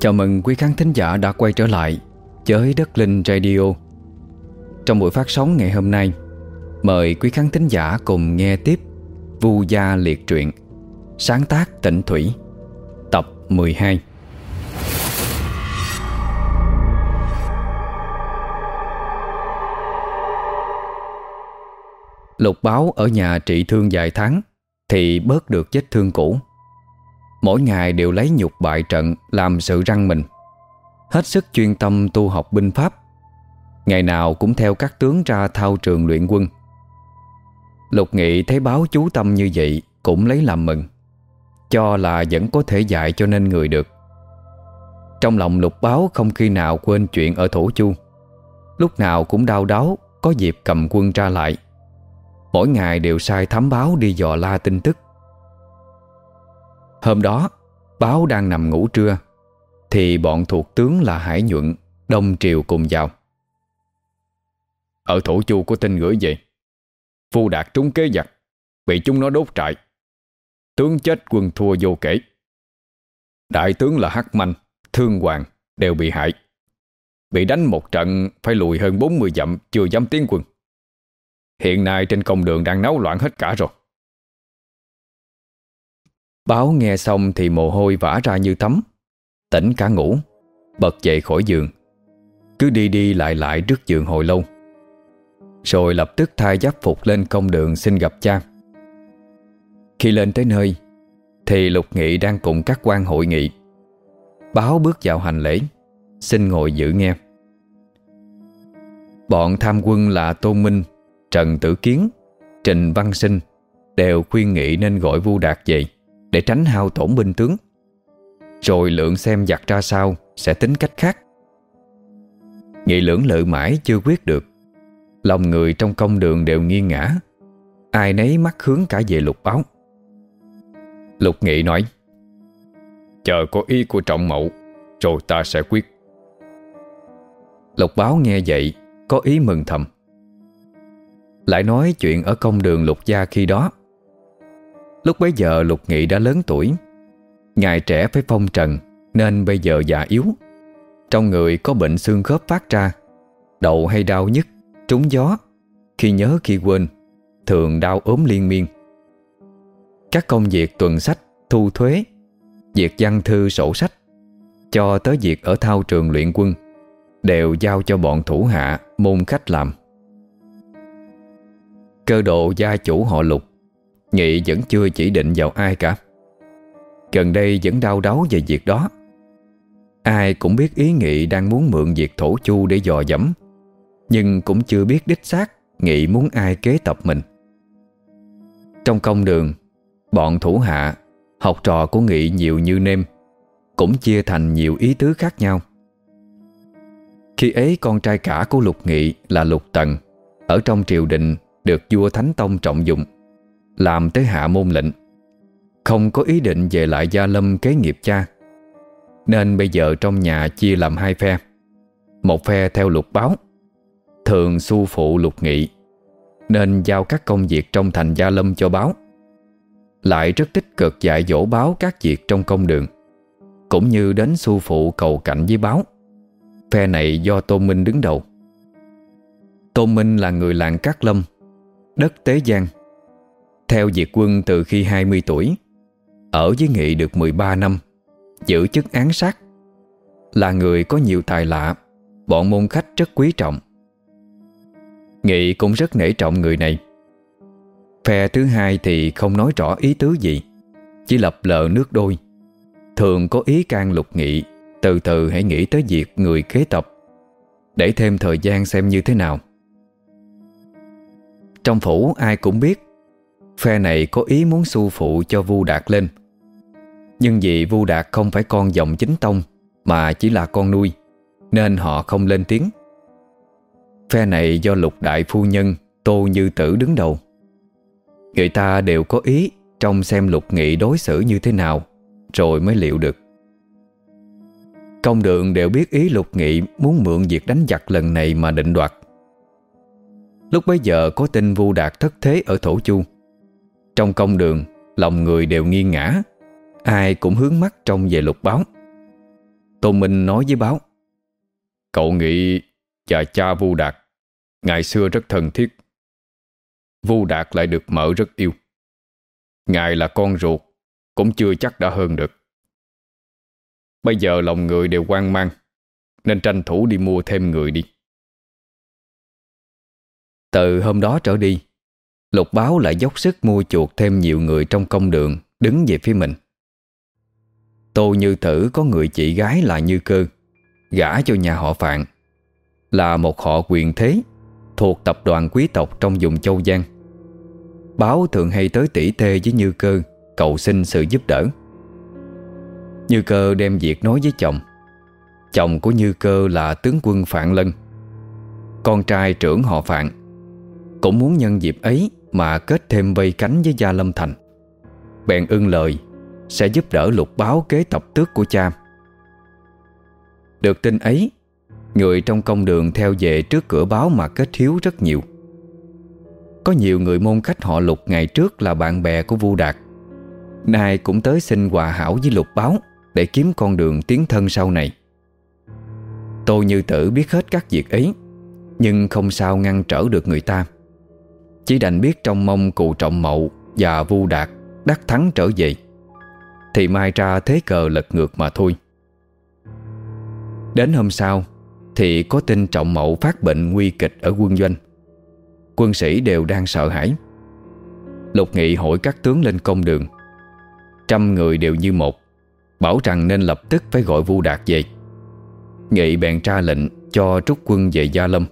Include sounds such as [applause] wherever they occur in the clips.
Chào mừng quý khán thính giả đã quay trở lại với Đất Linh Radio. Trong buổi phát sóng ngày hôm nay, Mời quý khán thính giả cùng nghe tiếp Vu Gia Liệt Truyện, Sáng tác Tịnh Thủy, Tập 12 Lục báo ở nhà trị thương vài tháng Thì bớt được vết thương cũ. Mỗi ngày đều lấy nhục bại trận Làm sự răng mình. Hết sức chuyên tâm tu học binh pháp. Ngày nào cũng theo các tướng ra thao trường luyện quân. Lục Nghị thấy báo chú tâm như vậy Cũng lấy làm mừng. Cho là vẫn có thể dạy cho nên người được. Trong lòng lục báo không khi nào quên chuyện ở Thổ Chu. Lúc nào cũng đau đáu, Có dịp cầm quân ra lại. Mỗi ngày đều sai thám báo đi dò la tin tức. Hôm đó, Báo đang nằm ngủ trưa, Thì bọn thuộc tướng là Hải Nhuận Đông Triều cùng vào. Ở Thổ Chu của tin gửi về Phu đạt trúng kế giặc, Bị chúng nó đốt trại. Tướng chết quân thua vô kể. Đại tướng là Hắc Manh, Thương Hoàng đều bị hại. Bị đánh một trận, Phải lùi hơn 40 dặm, Chưa dám tiến quân. Hiện nay trên công đường đang náo loạn hết cả rồi. Báo nghe xong thì mồ hôi vã ra như tắm Tỉnh cả ngủ, Bật dậy khỏi giường. Cứ đi đi lại lại trước giường hồi lâu. Rồi lập tức thay giáp phục lên công đường xin gặp cha. Khi lên tới nơi, Thì Lục Nghị đang cùng các quan hội nghị. Báo bước vào hành lễ, Xin ngồi giữ nghe. Bọn tham quân là Tôn Minh, Trần Tử Kiến, Trình Văn Sinh Đều khuyên nghị nên gọi Vu Đạt về. Để tránh hao tổn binh tướng. Rồi lượng xem giặt ra sao Sẽ tính cách khác. Nghị lưỡng lự mãi chưa quyết được. Lòng người trong công đường đều nghiêng ngã Ai nấy mắt hướng cả về lục báo. Lục nghị nói, Chờ có ý của trọng mậu, Rồi ta sẽ quyết. Lục báo nghe vậy, Có ý mừng thầm. Lại nói chuyện ở công đường lục gia khi đó. Lúc bấy giờ lục nghị đã lớn tuổi. Ngài trẻ phải phong trần, Nên bây giờ già yếu. Trong người có bệnh xương khớp phát ra Đầu hay đau nhức Trúng gió. Khi nhớ khi quên, Thường đau ốm liên miên. Các công việc tuần sách, Thu thuế, Việc văn thư sổ sách, Cho tới việc ở thao trường luyện quân, Đều giao cho bọn thủ hạ Môn khách làm. Cơ độ gia chủ họ lục Nghị vẫn chưa chỉ định vào ai cả. Gần đây vẫn đau đáu về việc đó. Ai cũng biết ý Nghị đang muốn mượn việc thổ chu để dò dẫm, Nhưng cũng chưa biết đích xác Nghị muốn ai kế tập mình. Trong công đường, Bọn thủ hạ, Học trò của Nghị nhiều như nêm, Cũng chia thành nhiều ý tứ khác nhau. Khi ấy con trai cả của Lục Nghị là Lục Tần, Ở trong triều đình được vua Thánh Tông trọng dụng. Làm tới hạ môn lệnh. Không có ý định về lại Gia Lâm kế nghiệp cha, Nên bây giờ trong nhà chia làm hai phe. Một phe theo lục báo, Thường su phụ lục nghị, Nên giao các công việc trong thành Gia Lâm cho báo. Lại rất tích cực dạy dỗ báo các việc trong công đường, Cũng như đến su phụ cầu cạnh với báo. Phe này do Tôn Minh đứng đầu. Tôn Minh là người làng Cát Lâm, Đất Tế Giang. Theo diệt quân từ khi 20 tuổi, Ở với Nghị được 13 năm, Giữ chức án sát. Là người có nhiều tài lạ, Bọn môn khách rất quý trọng. Nghị cũng rất nể trọng người này. Phe thứ hai thì không nói rõ ý tứ gì, Chỉ lập lờ nước đôi. Thường có ý can lục nghị, Từ từ hãy nghĩ tới việc người kế tập, Để thêm thời gian xem như thế nào. Trong phủ ai cũng biết Phe này có ý muốn su phụ cho Vu Đạt lên. Nhưng vì Vu Đạt không phải con dòng chính tông, Mà chỉ là con nuôi, Nên họ không lên tiếng. Phe này do lục đại phu nhân Tô Như Tử đứng đầu. Người ta đều có ý Trong xem lục nghị đối xử như thế nào, Rồi mới liệu được. Công đường đều biết ý lục nghị Muốn mượn việc đánh giặc lần này mà định đoạt. Lúc bấy giờ có tin vu đạt thất thế ở Thổ Chu. Trong công đường, Lòng người đều nghiêng ngã. Ai cũng hướng mắt trông về lục báo. Tô Minh nói với báo, Cậu nghĩ và cha Vu Đạt, Ngày xưa rất thân thiết. Vu Đạt lại được mợ rất yêu. Ngài là con ruột, Cũng chưa chắc đã hơn được. Bây giờ lòng người đều quan mang, Nên tranh thủ đi mua thêm người đi. Từ hôm đó trở đi Lục báo lại dốc sức mua chuột thêm nhiều người trong công đường, Đứng về phía mình. Tô Như Thử có người chị gái là Như Cơ, Gả cho nhà họ Phạn. Là một họ quyền thế, Thuộc tập đoàn quý tộc trong vùng Châu Giang. Báo thường hay tới tỉ tê với Như Cơ, Cầu xin sự giúp đỡ. Như Cơ đem việc nói với chồng. Chồng của Như Cơ là tướng quân Phạn Lân. Con trai trưởng họ Phạn Cũng muốn nhân dịp ấy mà kết thêm vây cánh với Gia Lâm Thành. Bèn ưng lời, Sẽ giúp đỡ lục báo kế tập tước của cha. Được tin ấy, Người trong công đường theo về trước cửa báo mà kết hiếu rất nhiều. Có nhiều người môn khách họ lục ngày trước là bạn bè của Vu Đạt. Nay cũng tới xin hòa hảo với lục báo Để kiếm con đường tiến thân sau này. Tô Như Tử biết hết các việc ấy, Nhưng không sao ngăn trở được người ta. Chỉ đành biết trong mong cụ trọng mậu Và Vu Đạt đắc thắng trở về. Thì mai ra thế cờ lật ngược mà thôi. Đến hôm sau, Thì có tin trọng mậu phát bệnh nguy kịch ở quân doanh. Quân sĩ đều đang sợ hãi. Lục nghị hỏi các tướng lên công đường. Trăm người đều như một, Bảo rằng nên lập tức phải gọi Vu Đạt về. Nghị bèn ra lệnh cho trúc quân về Gia Lâm.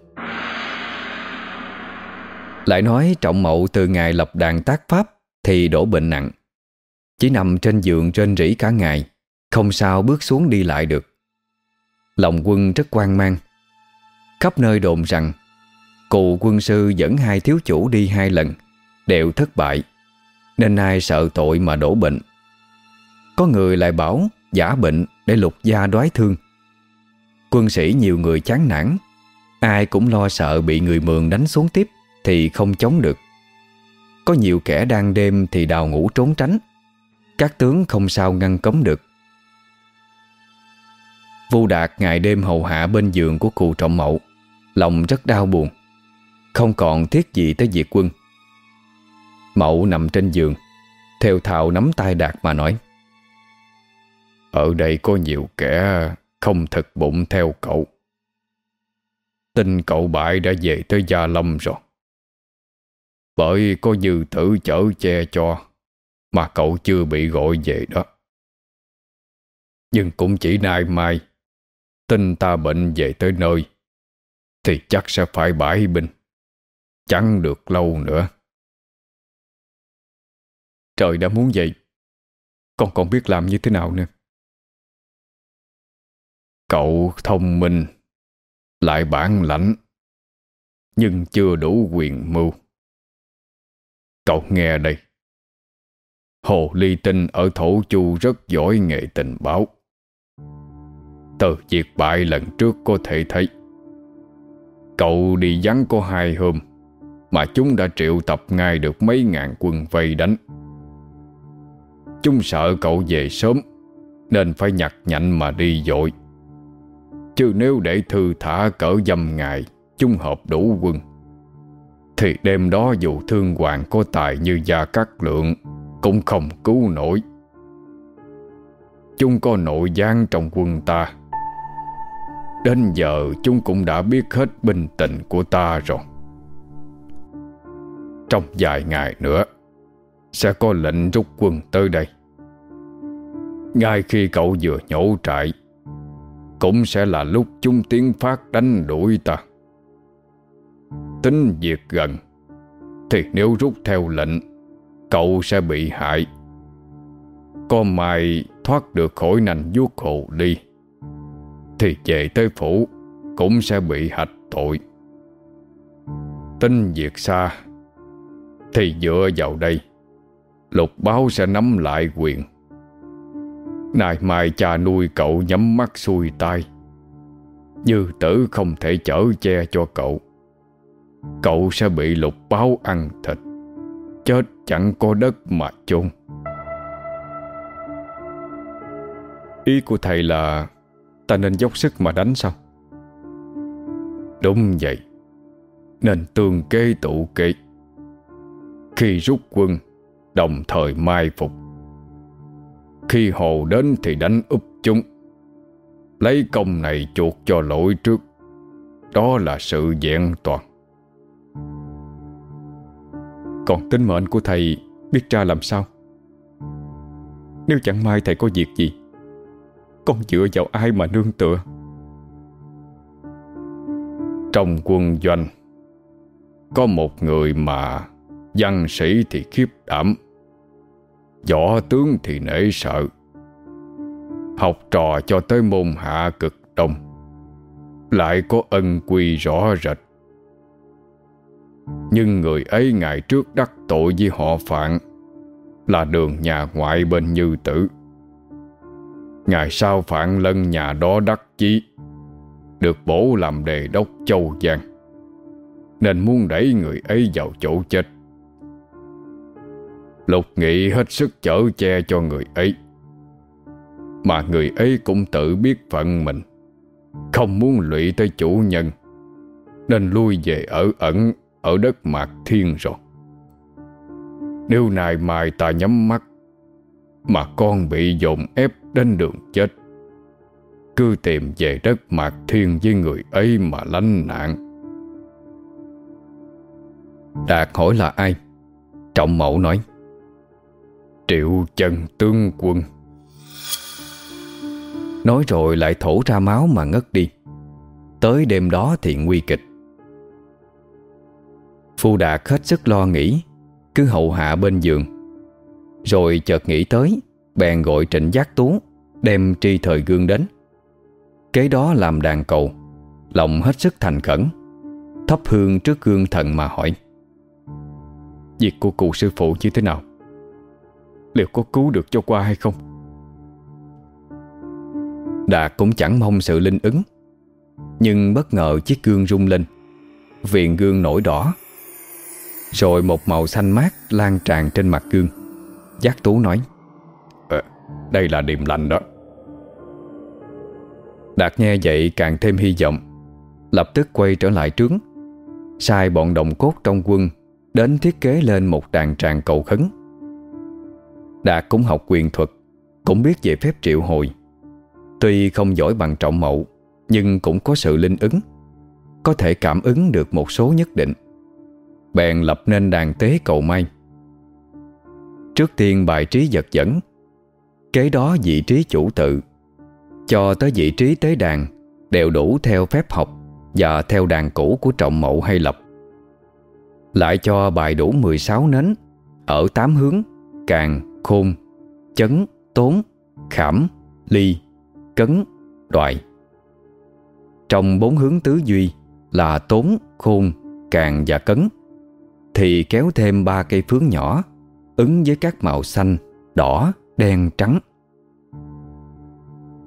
Lại nói trọng mậu từ ngày lập đàn tác pháp Thì đổ bệnh nặng. Chỉ nằm trên giường trên rỉ cả ngày, Không sao bước xuống đi lại được. Lòng quân rất quan mang. Khắp nơi đồn rằng, Cụ quân sư dẫn hai thiếu chủ đi hai lần, Đều thất bại, Nên ai sợ tội mà đổ bệnh. Có người lại bảo giả bệnh để lục gia đoái thương. Quân sĩ nhiều người chán nản, Ai cũng lo sợ bị người mường đánh xuống tiếp. Thì không chống được. Có nhiều kẻ đang đêm thì đào ngủ trốn tránh. Các tướng không sao ngăn cấm được. Vu Đạt ngày đêm hầu hạ bên giường của cụ trọng mậu. Lòng rất đau buồn. Không còn thiết gì tới diệt quân. Mậu nằm trên giường, Theo thào nắm tay Đạt mà nói, Ở đây có nhiều kẻ không thật bụng theo cậu. Tin cậu bại đã về tới Gia Lâm rồi. Bởi có dư tử chở che cho mà cậu chưa bị gọi về đó. Nhưng cũng chỉ nay mai tin ta bệnh về tới nơi thì chắc sẽ phải bãi binh. Chẳng được lâu nữa. Trời đã muốn vậy Con còn biết làm như thế nào nữa Cậu thông minh, lại bản lãnh, nhưng chưa đủ quyền mưu. Cậu nghe đây. Hồ Ly Tinh ở Thổ Chu rất giỏi nghệ tình báo. Từ việc bại lần trước có thể thấy. Cậu đi vắng có hai hôm, mà chúng đã triệu tập ngay được mấy ngàn quân vây đánh. Chúng sợ cậu về sớm, nên phải nhặt nhạnh mà đi dội. Chứ nếu để thư thả cỡ dâm ngài chúng hợp đủ quân thì đêm đó dù thương hoàng có tài như Gia Cát Lượng, Cũng không cứu nổi. Chúng có nội gián trong quân ta. Đến giờ chúng cũng đã biết hết bình tình của ta rồi. Trong vài ngày nữa, Sẽ có lệnh rút quân tới đây. Ngay khi cậu vừa nhổ trại, cũng sẽ là lúc chúng tiến phát đánh đuổi ta. Tính việc gần. Thì nếu rút theo lệnh, Cậu sẽ bị hại. Có mai thoát được khỏi nành vuốt hồ đi, Thì về tới phủ Cũng sẽ bị hạch tội. Tính việc xa, Thì dựa vào đây, Lục báo sẽ nắm lại quyền. Nay mai cha nuôi cậu nhắm mắt xuôi tay Như tử không thể chở che cho cậu. Cậu sẽ bị lục báo ăn thịt. Chết chẳng có đất mà chôn. Ý của thầy là, Ta nên dốc sức mà đánh sao? Đúng vậy. Nên tương kế tụ kế. Khi rút quân, Đồng thời mai phục. Khi hồ đến thì đánh úp chúng. Lấy công này chuột cho lỗi trước. Đó là sự vẹn toàn. Còn tính mệnh của thầy Biết ra làm sao? Nếu chẳng may thầy có việc gì, Con dựa vào ai mà nương tựa? Trong quân doanh, Có một người mà Văn sĩ thì khiếp đảm, Võ tướng thì nể sợ, Học trò cho tới môn hạ cực đông, Lại có ân quy rõ rệt. Nhưng người ấy ngày trước đắc tội với họ phạn Là đường nhà ngoại bên như tử. Ngày sau phạn lân nhà đó đắc chí, Được bổ làm đề đốc châu Giang, Nên muốn đẩy người ấy vào chỗ chết. Lục nghị hết sức chở che cho người ấy, Mà người ấy cũng tự biết phận mình, Không muốn lụy tới chủ nhân, Nên lui về ở ẩn. Ở đất mạc thiên rồi. Nếu nay mai ta nhắm mắt, Mà con bị dồn ép đến đường chết, Cứ tìm về đất mạc thiên với người ấy mà lánh nạn. Đạt hỏi là ai? Trọng mẫu nói. Triệu chân tướng quân. Nói rồi lại thổ ra máu mà ngất đi. Tới đêm đó thì nguy kịch. Phu Đạt hết sức lo nghĩ, Cứ hậu hạ bên giường. Rồi chợt nghĩ tới, Bèn gọi trịnh giác tú, Đem tri thời gương đến. Kế đó làm đàn cầu, Lòng hết sức thành khẩn, Thắp hương trước gương thần mà hỏi, Việc của cụ sư phụ như thế nào? Liệu có cứu được cho qua hay không? Đạt cũng chẳng mong sự linh ứng, Nhưng bất ngờ chiếc gương rung lên Viện gương nổi đỏ rồi một màu xanh mát lan tràn trên mặt gương. Giác Tú nói à, Đây là điềm lành đó. Đạt nghe vậy càng thêm hy vọng Lập tức quay trở lại trướng. Sai bọn đồng cốt trong quân Đến thiết kế lên một đàn tràng cầu khấn. Đạt cũng học quyền thuật Cũng biết về phép triệu hồi. Tuy không giỏi bằng trọng mậu Nhưng cũng có sự linh ứng Có thể cảm ứng được một số nhất định Bèn lập nên đàn tế cầu may. Trước tiên bài trí vật dẫn Kế đó vị trí chủ tự Cho tới vị trí tế đàn Đều đủ theo phép học Và theo đàn cũ của trọng mậu hay lập. Lại cho bài đủ 16 nến Ở 8 hướng Càng, khôn, chấn, tốn, khảm, ly, cấn, đoại Trong bốn hướng tứ duy là tốn, khôn, càng và cấn. Thì kéo thêm ba cây phướng nhỏ Ứng với các màu xanh, đỏ, đen, trắng.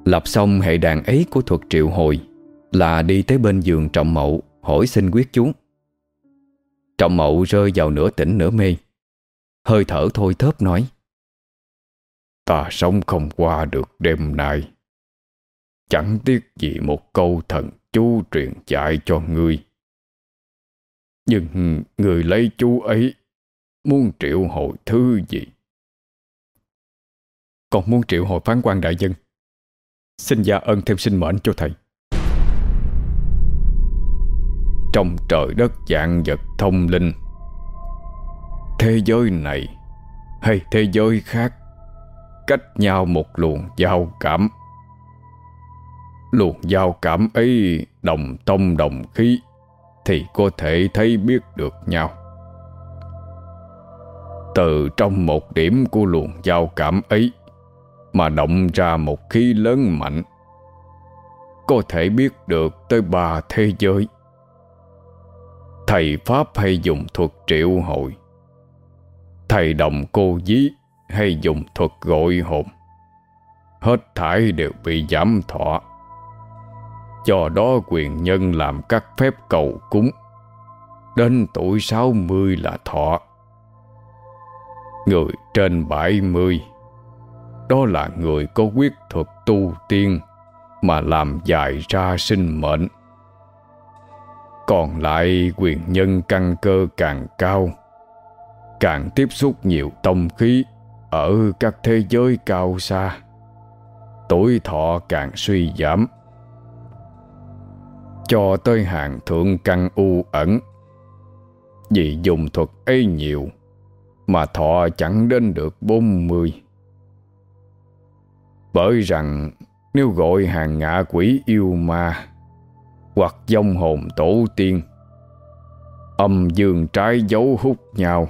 Lập xong hệ đàn ấy của thuật triệu hồi Là đi tới bên giường trọng mậu Hỏi xin quyết chú. Trọng mậu rơi vào nửa tỉnh nửa mê Hơi thở thôi thớp nói. Ta sống không qua được đêm nay. Chẳng tiếc gì một câu thần chú truyền dạy cho ngươi. Nhưng người lấy chú ấy Muốn triệu hồi thứ gì? Còn muốn triệu hồi phán quan đại dân? Xin gia ân thêm sinh mệnh cho thầy. Trong trời đất dạng vật thông linh, Thế giới này Hay thế giới khác, Cách nhau một luồng giao cảm. Luồng giao cảm ấy Đồng tông đồng khí. Thì có thể thấy biết được nhau. Từ trong một điểm của luồng giao cảm ấy Mà động ra một khí lớn mạnh, Có thể biết được tới ba thế giới. Thầy Pháp hay dùng thuật triệu hội Thầy đồng cô dí hay dùng thuật gọi hồn, Hết thải đều bị giảm thọ cho đó quyền nhân làm các phép cầu cúng. Đến tuổi 60 là thọ. Người trên 70 Đó là người có quyết thuật tu tiên Mà làm dài ra sinh mệnh. Còn lại quyền nhân căn cơ càng cao, Càng tiếp xúc nhiều tông khí Ở các thế giới cao xa, Tuổi thọ càng suy giảm. Cho tới hàng thượng căn u ẩn. Vì dùng thuật ấy nhiều, Mà thọ chẳng đến được bốn mươi. Bởi rằng, nếu gọi hàng ngạ quỷ yêu ma, Hoặc dông hồn tổ tiên, Âm dương trái dấu hút nhau,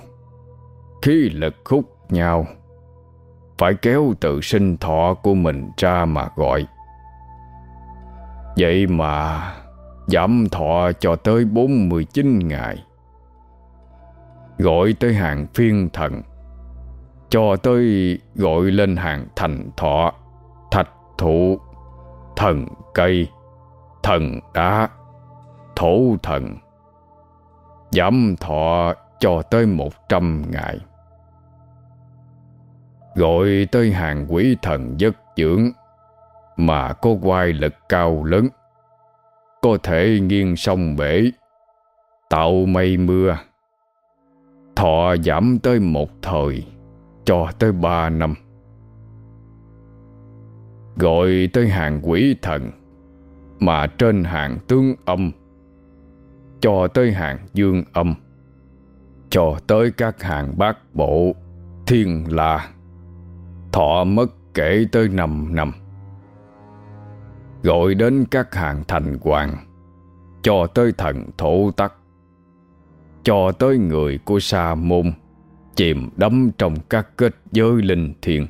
Khí lực hút nhau, Phải kéo tự sinh thọ của mình ra mà gọi. Vậy mà Giảm thọ cho tới 49 ngày. Gọi tới hàng phiên thần. Cho tới gọi lên hàng thành thọ. Thạch thụ, Thần cây, Thần đá, Thổ thần. Giảm thọ cho tới một trăm ngày. Gọi tới hàng quỷ thần giấc dưỡng. Mà có quai lực cao lớn. Có thể nghiêng sông bể. Tạo mây mưa. Thọ giảm tới một thời, Cho tới ba năm. Gọi tới hàng quỷ thần, Mà trên hàng tướng âm. Cho tới hàng dương âm. Cho tới các hàng bát bộ, Thiên la. Thọ mất kể tới năm năm. Gọi đến các hàng thành hoàng, Cho tới thần thổ tắc, Cho tới người của sa môn Chìm đắm trong các kết giới linh thiền,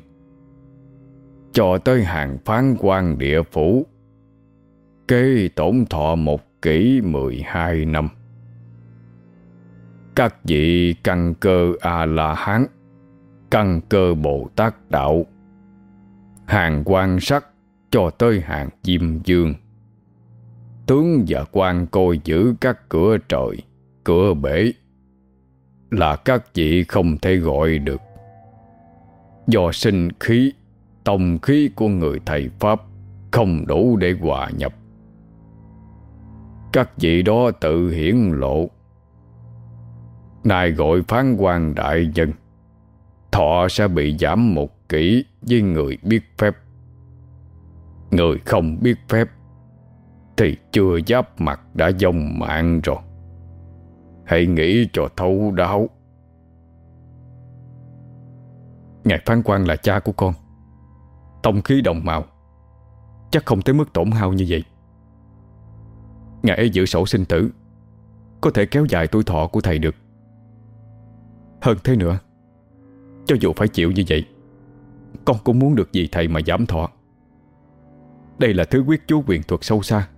Cho tới hàng phán quan địa phủ, Kế tổn thọ một kỷ 12 năm. Các vị căn cơ A-la-hán, Căn cơ Bồ Tát Đạo, Hàng quan sắc cho tới hàng diêm dương. Tướng và quan coi giữ các cửa trời, cửa bể Là các vị không thể gọi được. Do sinh khí, tông khí của người thầy Pháp Không đủ để hòa nhập. Các vị đó tự hiển lộ. Nài gọi phán quan đại dân Thọ sẽ bị giảm một kỷ với người biết phép. Người không biết phép Thì chưa giáp mặt đã dông mạng rồi. Hãy nghĩ cho thấu đáo. Ngài phán quan là cha của con. Tông khí đồng màu. Chắc không tới mức tổn hao như vậy. Ngài ấy giữ sổ sinh tử. Có thể kéo dài tuổi thọ của thầy được. Hơn thế nữa, cho dù phải chịu như vậy, Con cũng muốn được gì thầy mà giảm thọ. Đây là thứ quyết chú quyền thuật sâu xa.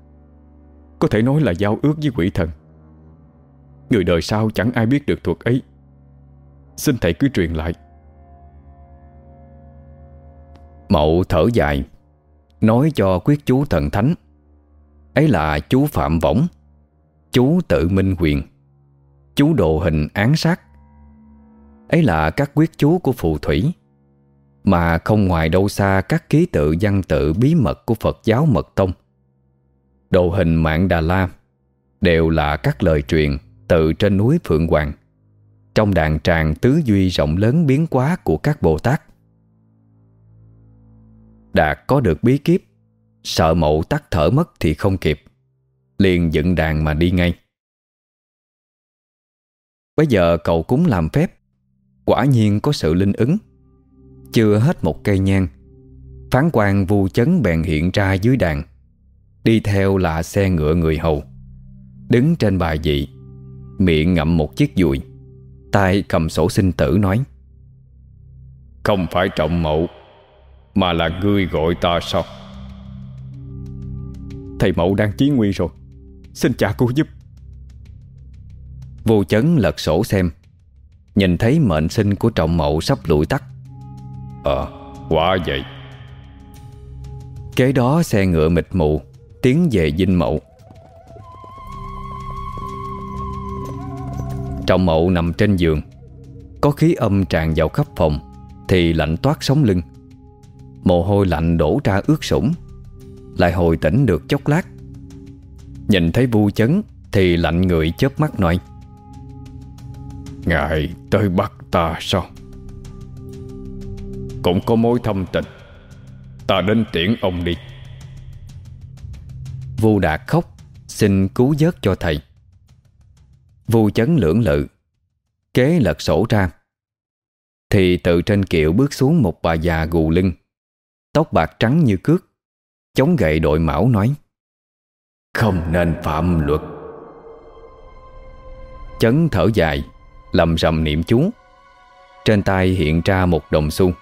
Có thể nói là giao ước với quỷ thần. Người đời sau chẳng ai biết được thuật ấy. Xin thầy cứ truyền lại. Mậu thở dài, Nói cho quyết chú thần thánh. Ấy là chú Phạm Võng, Chú tự minh quyền Chú đồ hình án sát. Ấy là các quyết chú của phù thủy. Mà không ngoài đâu xa các ký tự văn tự bí mật của Phật giáo Mật Tông. Đồ hình mạng Đà La Đều là các lời truyền từ trên núi Phượng Hoàng, Trong đàn tràng tứ duy rộng lớn biến quá của các Bồ Tát. Đạt có được bí kíp, Sợ mậu tắt thở mất thì không kịp, Liền dựng đàn mà đi ngay. Bây giờ cậu cúng làm phép, Quả nhiên có sự linh ứng. Chưa hết một cây nhang. Phán quan vu chấn bèn hiện ra dưới đàn, Đi theo là xe ngựa người hầu. Đứng trên bài vị, Miệng ngậm một chiếc dùi, tay cầm sổ sinh tử nói, Không phải trọng mậu Mà là ngươi gọi ta sao? Thầy mậu đang chí nguy rồi, Xin cha cứu giúp. Vô chấn lật sổ xem, Nhìn thấy mệnh sinh của trọng mậu sắp lụi tắt. Ờ, quá vậy. Kế đó xe ngựa mịt mù Tiến về dinh mậu. Trọng mậu nằm trên giường. Có khí âm tràn vào khắp phòng Thì lạnh toát sống lưng. Mồ hôi lạnh đổ ra ướt sũng. Lại hồi tỉnh được chốc lát. Nhìn thấy vu chấn Thì lạnh người chớp mắt nói Ngài tới bắt ta sao? Cũng có mối thâm tình. Ta đến tiễn ông đi. Vu Đạt khóc Xin cứu vớt cho thầy. Vu chấn lưỡng lự Kế lật sổ ra. Thì từ trên kiệu bước xuống một bà già gù lưng Tóc bạc trắng như cước Chống gậy đội mão nói Không nên phạm luật. Chấn thở dài Lầm rầm niệm chú. Trên tay hiện ra một đồng xu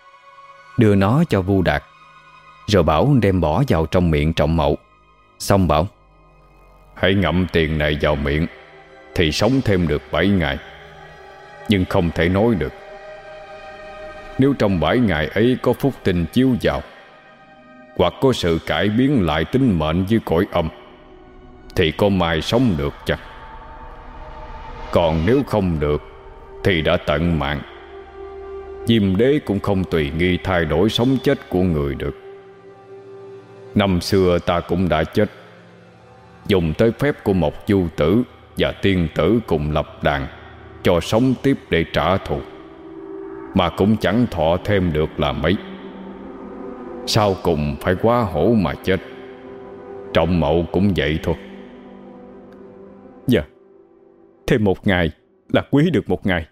Đưa nó cho Vu Đạt. Rồi bảo đem bỏ vào trong miệng trọng mậu. Xong bảo, Hãy ngậm tiền này vào miệng, Thì sống thêm được 7 ngày, Nhưng không thể nói được. Nếu trong 7 ngày ấy có phúc tình chiếu vào, Hoặc có sự cải biến lại tính mệnh với cõi âm, Thì có mai sống được chăng? Còn nếu không được, Thì đã tận mạng. Diêm đế cũng không tùy nghi thay đổi sống chết của người được. Năm xưa ta cũng đã chết. Dùng tới phép của một du tử Và tiên tử cùng lập đàn Cho sống tiếp để trả thù, Mà cũng chẳng thọ thêm được là mấy. Sau cùng phải quá hổ mà chết. Trọng mậu cũng vậy thôi. Dạ Thêm một ngày là quý được một ngày.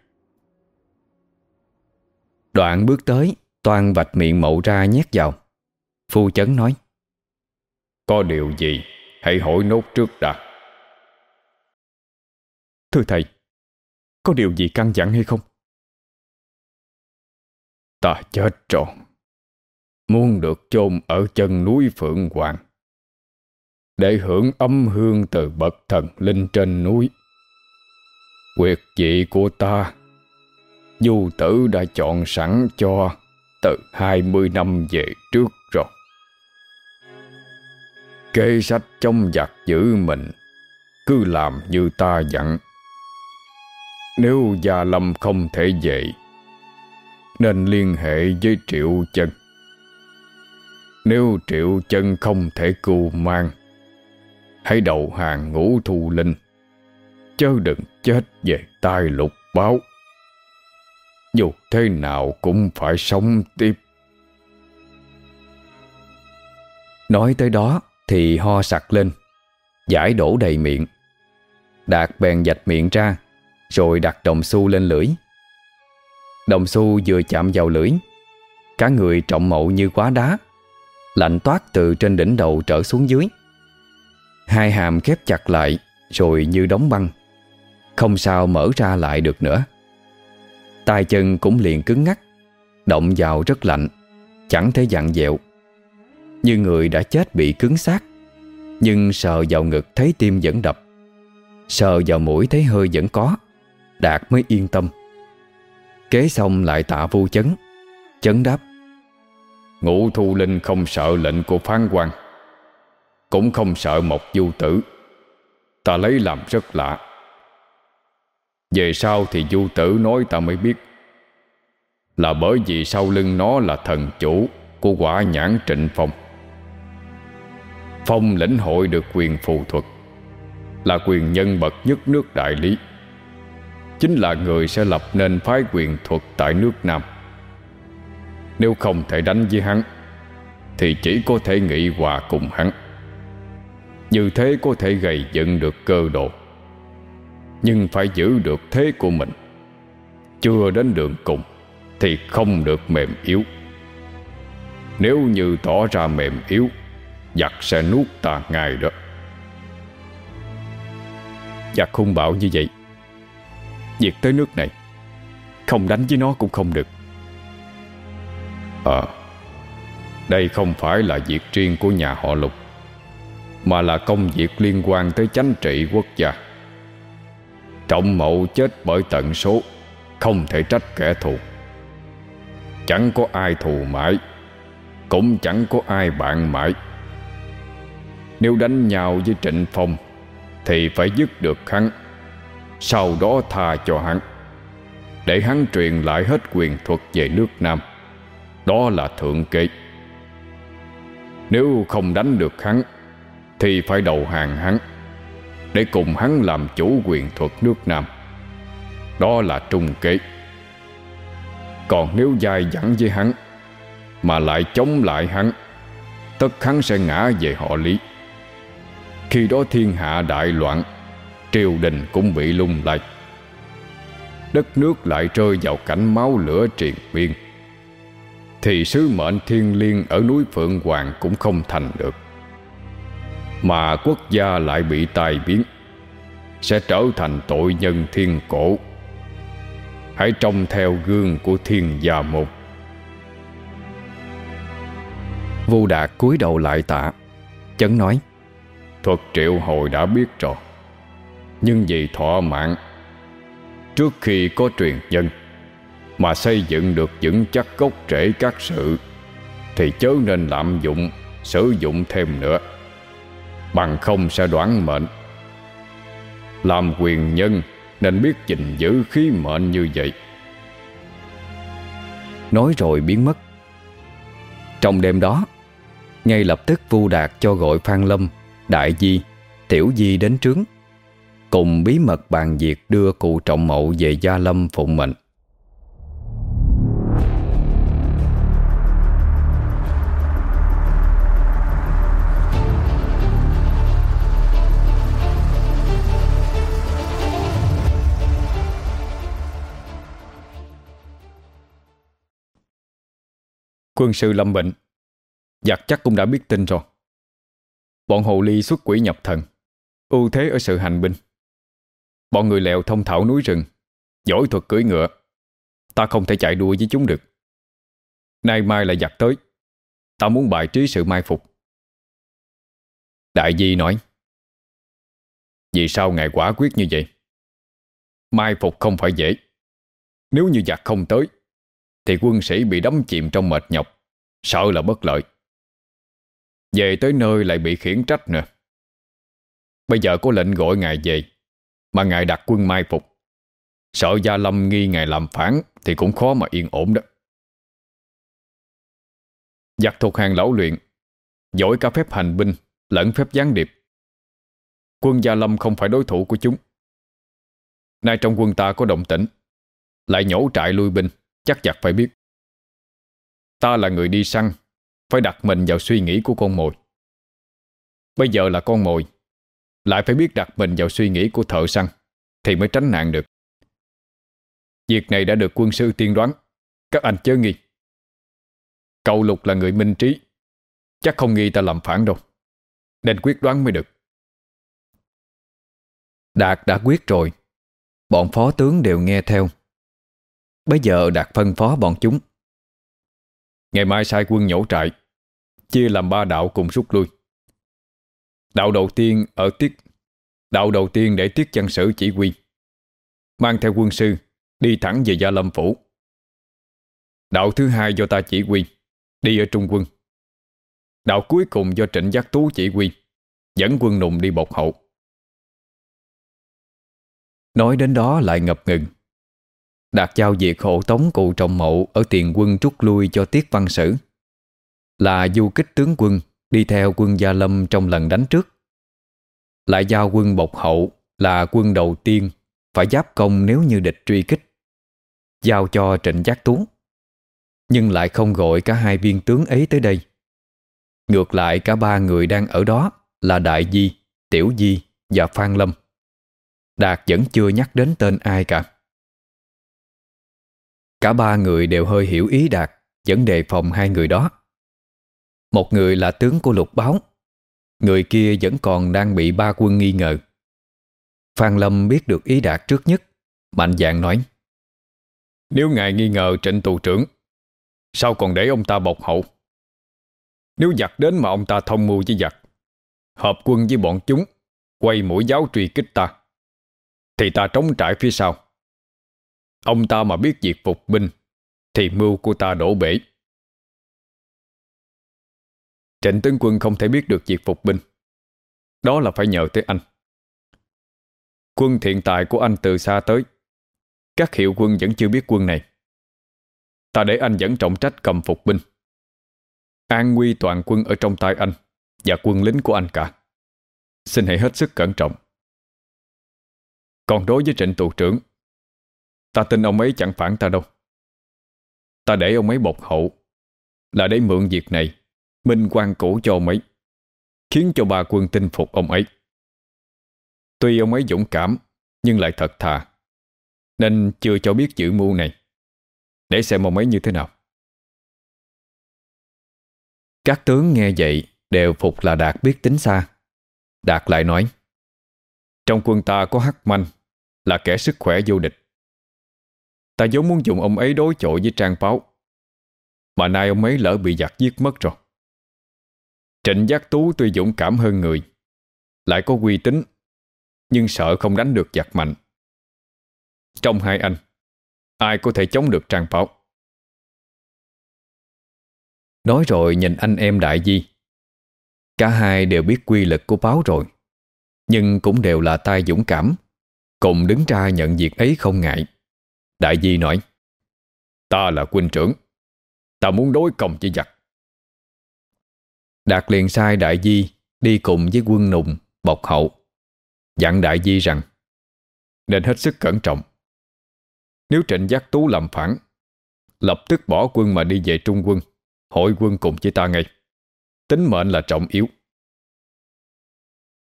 Đoạn bước tới Toàn vạch miệng mậu ra nhét vào. Phu chấn nói Có điều gì Hãy hỏi nốt trước đã. Thưa thầy Có điều gì căn dặn hay không? Ta chết rồi. Muốn được chôn ở chân núi Phượng Hoàng. Để hưởng âm hương từ bậc thần linh trên núi. Quyệt vị của ta Du tử đã chọn sẵn cho Từ 20 năm về trước rồi. Kê sách trong giặc giữ mình, Cứ làm như ta dặn. Nếu Gia Lâm không thể về, Nên liên hệ với Triệu Chân. Nếu Triệu Chân không thể cưu mang, Hãy đầu hàng ngũ thu linh, Chớ đừng chết về tai lục báo. Dù thế nào cũng phải sống tiếp. Nói tới đó thì ho sặc lên, Giải đổ đầy miệng. Đạt bèn dạch miệng ra, Rồi đặt đồng xu lên lưỡi. Đồng xu vừa chạm vào lưỡi, Cả người trọng mậu như quá đá, Lạnh toát từ trên đỉnh đầu trở xuống dưới. Hai hàm khép chặt lại, Rồi như đóng băng. Không sao mở ra lại được nữa tay chân cũng liền cứng ngắc, Động vào rất lạnh, Chẳng thể dặn dẹo. Như người đã chết bị cứng xác, Nhưng sờ vào ngực thấy tim vẫn đập, Sờ vào mũi thấy hơi vẫn có, Đạt mới yên tâm. Kế xong lại tạ vu chấn Chấn đáp, Ngũ thu linh không sợ lệnh của phán quan Cũng không sợ một du tử. Ta lấy làm rất lạ về sau thì du tử nói ta mới biết. Là bởi vì sau lưng nó là thần chủ Của quả nhãn trịnh phong. Phong lĩnh hội được quyền phù thuật, Là quyền nhân bậc nhất nước đại lý. Chính là người sẽ lập nên phái quyền thuật tại nước Nam. Nếu không thể đánh với hắn, Thì chỉ có thể nghị hòa cùng hắn. Như thế có thể gầy dựng được cơ độ nhưng phải giữ được thế của mình. Chưa đến đường cùng Thì không được mềm yếu. Nếu như tỏ ra mềm yếu, Giặc sẽ nuốt ta ngay đó. Giặc hung bạo như vậy, Việc tới nước này, Không đánh với nó cũng không được. Ờ Đây không phải là việc riêng của nhà họ Lục, Mà là công việc liên quan tới chánh trị quốc gia. Trọng mậu chết bởi tận số, Không thể trách kẻ thù. Chẳng có ai thù mãi, Cũng chẳng có ai bạn mãi. Nếu đánh nhau với Trịnh Phong, Thì phải dứt được hắn, Sau đó tha cho hắn, Để hắn truyền lại hết quyền thuật về nước Nam. Đó là thượng kế. Nếu không đánh được hắn, Thì phải đầu hàng hắn. Để cùng hắn làm chủ quyền thuật nước Nam. Đó là trung kế. Còn nếu dai dẳng với hắn, Mà lại chống lại hắn, Tất hắn sẽ ngã về họ lý. Khi đó thiên hạ đại loạn, Triều đình cũng bị lung lay. Đất nước lại rơi vào cảnh máu lửa triền miên. Thì sứ mệnh thiên liêng ở núi Phượng Hoàng cũng không thành được. Mà quốc gia lại bị tai biến, Sẽ trở thành tội nhân thiên cổ. Hãy trông theo gương của thiên gia mục vô Đạt cúi đầu lại tạ, Chấn nói, Thuật triệu hồi đã biết rồi, Nhưng vì thọ mạng Trước khi có truyền nhân Mà xây dựng được vững chắc gốc rễ các sự, Thì chớ nên lạm dụng, Sử dụng thêm nữa. Bằng không sẽ đoán mệnh. Làm quyền nhân Nên biết gìn giữ khí mệnh như vậy. Nói rồi biến mất. Trong đêm đó Ngay lập tức Vu Đạt cho gọi Phan Lâm Đại Di, Tiểu Di đến trướng Cùng bí mật bàn việc đưa cụ trọng mậu về Gia Lâm phụng mệnh. Quân sư lâm bệnh Giặc chắc cũng đã biết tin rồi. Bọn hồ ly xuất quỷ nhập thần, Ưu thế ở sự hành binh. Bọn người lèo thông thạo núi rừng, Giỏi thuật cưỡi ngựa. Ta không thể chạy đua với chúng được. Nay mai là giặc tới. Ta muốn bài trí sự mai phục. Đại Di nói, Vì sao ngài quả quyết như vậy? Mai phục không phải dễ. Nếu như giặc không tới thì quân sĩ bị đắm chìm trong mệt nhọc, Sợ là bất lợi. Về tới nơi lại bị khiển trách nữa. Bây giờ có lệnh gọi ngài về, Mà ngài đặt quân mai phục. Sợ Gia Lâm nghi ngài làm phản Thì cũng khó mà yên ổn đó. Giặc thuộc hàng lão luyện, Giỏi cả phép hành binh Lẫn phép gián điệp. Quân Gia Lâm không phải đối thủ của chúng. Nay trong quân ta có động tĩnh, Lại nhổ trại lui binh. Chắc chặt phải biết. Ta là người đi săn, Phải đặt mình vào suy nghĩ của con mồi. Bây giờ là con mồi, lại phải biết đặt mình vào suy nghĩ của thợ săn, Thì mới tránh nạn được. Việc này đã được quân sư tiên đoán. Các anh chớ nghi. Cậu Lục là người minh trí, Chắc không nghi ta làm phản đâu. Nên quyết đoán mới được. Đạt đã quyết rồi. Bọn phó tướng đều nghe theo. Bây giờ Đạt phân phó bọn chúng. Ngày mai sai quân nhổ trại, Chia làm ba đạo cùng rút lui. Đạo đầu tiên ở tiết, Đạo đầu tiên để tiết chân sử chỉ huy, Mang theo quân sư Đi thẳng về Gia Lâm Phủ. Đạo thứ hai do ta chỉ huy, Đi ở Trung quân. Đạo cuối cùng do Trịnh Giác Tú chỉ huy, Dẫn quân nùng đi bột hậu. Nói đến đó lại ngập ngừng. Đạt giao việc hộ tống cụ trọng mậu Ở tiền quân rút lui cho Tiết Văn Sử. Là du kích tướng quân Đi theo quân Gia Lâm trong lần đánh trước. Lại giao quân Bộc Hậu Là quân đầu tiên Phải giáp công nếu như địch truy kích. Giao cho Trịnh Giác Tú. Nhưng lại không gọi cả hai viên tướng ấy tới đây. Ngược lại cả ba người đang ở đó Là Đại Di, Tiểu Di và Phan Lâm. Đạt vẫn chưa nhắc đến tên ai cả. Cả ba người đều hơi hiểu ý Đạt, Vẫn đề phòng hai người đó. Một người là tướng của lục báo, Người kia vẫn còn đang bị ba quân nghi ngờ. Phan Lâm biết được ý đạt trước nhất, Mạnh dạng nói, Nếu ngài nghi ngờ trịnh tù trưởng, Sao còn để ông ta bọc hậu? Nếu giặc đến mà ông ta thông mưu với giặc, Hợp quân với bọn chúng, Quay mũi giáo truy kích ta, Thì ta trống trại phía sau. Ông ta mà biết việc phục binh, Thì mưu của ta đổ bể. Trịnh tướng quân không thể biết được việc phục binh. Đó là phải nhờ tới anh. Quân thiện tài của anh từ xa tới. Các hiệu quân vẫn chưa biết quân này. Ta để anh dẫn trọng trách cầm phục binh. An nguy toàn quân ở trong tay anh Và quân lính của anh cả. Xin hãy hết sức cẩn trọng. Còn đối với trịnh tù trưởng Ta tin ông ấy chẳng phản ta đâu. Ta để ông ấy bộc hậu, Là để mượn việc này, Minh quan cũ cho ông ấy, Khiến cho ba quân tin phục ông ấy. Tuy ông ấy dũng cảm, Nhưng lại thật thà, Nên chưa cho biết chữ mưu này. Để xem ông ấy như thế nào. Các tướng nghe vậy Đều phục là Đạt biết tính xa. Đạt lại nói, Trong quân ta có Hắc Manh, Là kẻ sức khỏe vô địch. Ta vốn muốn dùng ông ấy đối chọi với Trang Báo. Mà nay ông ấy lỡ bị giặc giết mất rồi. Trịnh Giác Tú tuy dũng cảm hơn người, Lại có uy tín, Nhưng sợ không đánh được giặc mạnh. Trong hai anh, Ai có thể chống được Trang Báo? Nói rồi nhìn anh em Đại Di. Cả hai đều biết quy lực của báo rồi, Nhưng cũng đều là tay dũng cảm, Cùng đứng ra nhận việc ấy không ngại. Đại Di nói, Ta là quân trưởng. Ta muốn đối công với giặc. Đạt liền sai Đại Di Đi cùng với quân nùng Bọc hậu, Dặn Đại Di rằng, Nên hết sức cẩn trọng. Nếu trịnh giác tú làm phản, Lập tức bỏ quân mà đi về trung quân, Hội quân cùng với ta ngay. Tính mệnh là trọng yếu.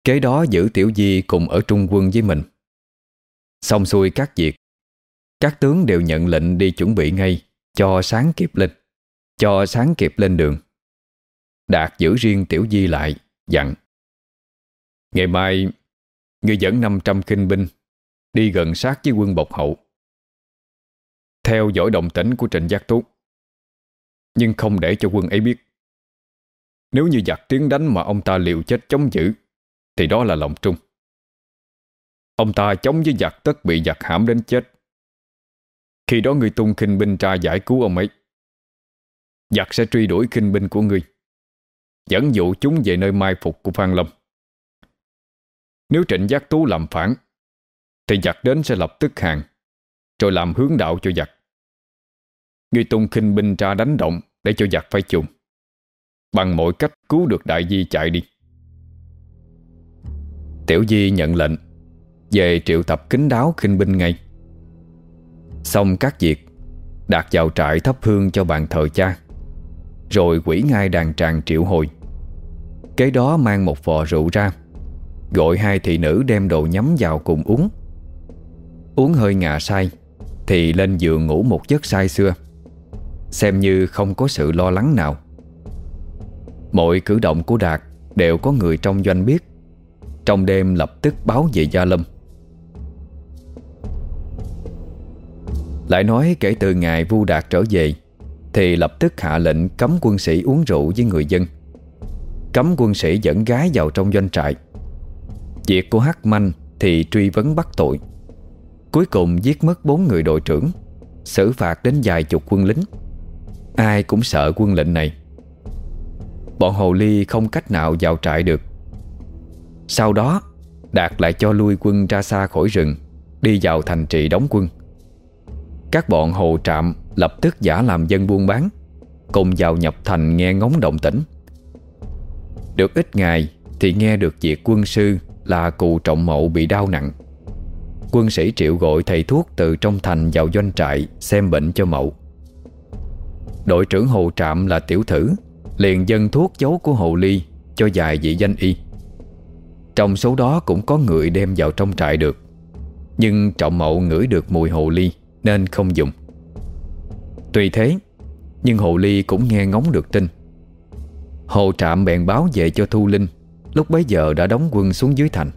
Kế đó giữ Tiểu Di cùng ở trung quân với mình. Xong xuôi các việc các tướng đều nhận lệnh đi chuẩn bị ngay, Cho sáng kịp lên, Cho sáng kịp lên đường. Đạt giữ riêng Tiểu Di lại, Dặn, Ngày mai, Ngươi dẫn 500 kinh binh Đi gần sát với quân bộc hậu, Theo dõi động tĩnh của Trịnh Giác Tú Nhưng không để cho quân ấy biết. Nếu như giặc tiếng đánh mà ông ta liều chết chống giữ, Thì đó là lòng trung. Ông ta chống với giặc tất bị giặc hãm đến chết. Khi đó người tung khinh binh ra giải cứu ông ấy. Giặc sẽ truy đuổi khinh binh của người, Dẫn dụ chúng về nơi mai phục của Phan Lâm Nếu trịnh giác tú làm phản Thì giặc đến sẽ lập tức hàng Rồi làm hướng đạo cho giặc. Người tung khinh binh ra đánh động Để cho giặc phải chùm, Bằng mọi cách cứu được đại di chạy đi. Tiểu Di nhận lệnh Về triệu tập kính đáo khinh binh ngay. Xong các việc Đạt vào trại thắp hương cho bàn thờ cha, Rồi quỷ ngai đàn tràng triệu hồi. Kế đó mang một vò rượu ra, Gọi hai thị nữ đem đồ nhắm vào cùng uống. Uống hơi ngà say, Thì lên giường ngủ một giấc say xưa, Xem như không có sự lo lắng nào. Mọi cử động của Đạt Đều có người trong doanh biết, Trong đêm lập tức báo về Gia Lâm. Lại nói kể từ ngày Vu Đạt trở về, Thì lập tức hạ lệnh cấm quân sĩ uống rượu với người dân. Cấm quân sĩ dẫn gái vào trong doanh trại. Việc của Hắc Manh thì truy vấn bắt tội. Cuối cùng giết mất bốn người đội trưởng, Xử phạt đến vài chục quân lính. Ai cũng sợ quân lệnh này. Bọn Hồ Ly không cách nào vào trại được. Sau đó, Đạt lại cho lui quân ra xa khỏi rừng, Đi vào thành trì đóng quân. Các bọn hồ trạm Lập tức giả làm dân buôn bán, Cùng vào nhập thành nghe ngóng động tĩnh. Được ít ngày Thì nghe được việc quân sư Là cụ trọng mậu bị đau nặng. Quân sĩ triệu gọi thầy thuốc Từ trong thành vào doanh trại Xem bệnh cho mậu. Đội trưởng hồ trạm là tiểu thử, Liền dân thuốc dấu của hồ ly Cho vài vị danh y. Trong số đó cũng có người đem vào trong trại được, Nhưng trọng mậu ngửi được mùi hồ ly. Nên không dùng. Tuy thế, Nhưng hồ ly cũng nghe ngóng được tin. Hồ trạm bèn báo về cho Thu Linh, Lúc bấy giờ đã đóng quân xuống dưới thành.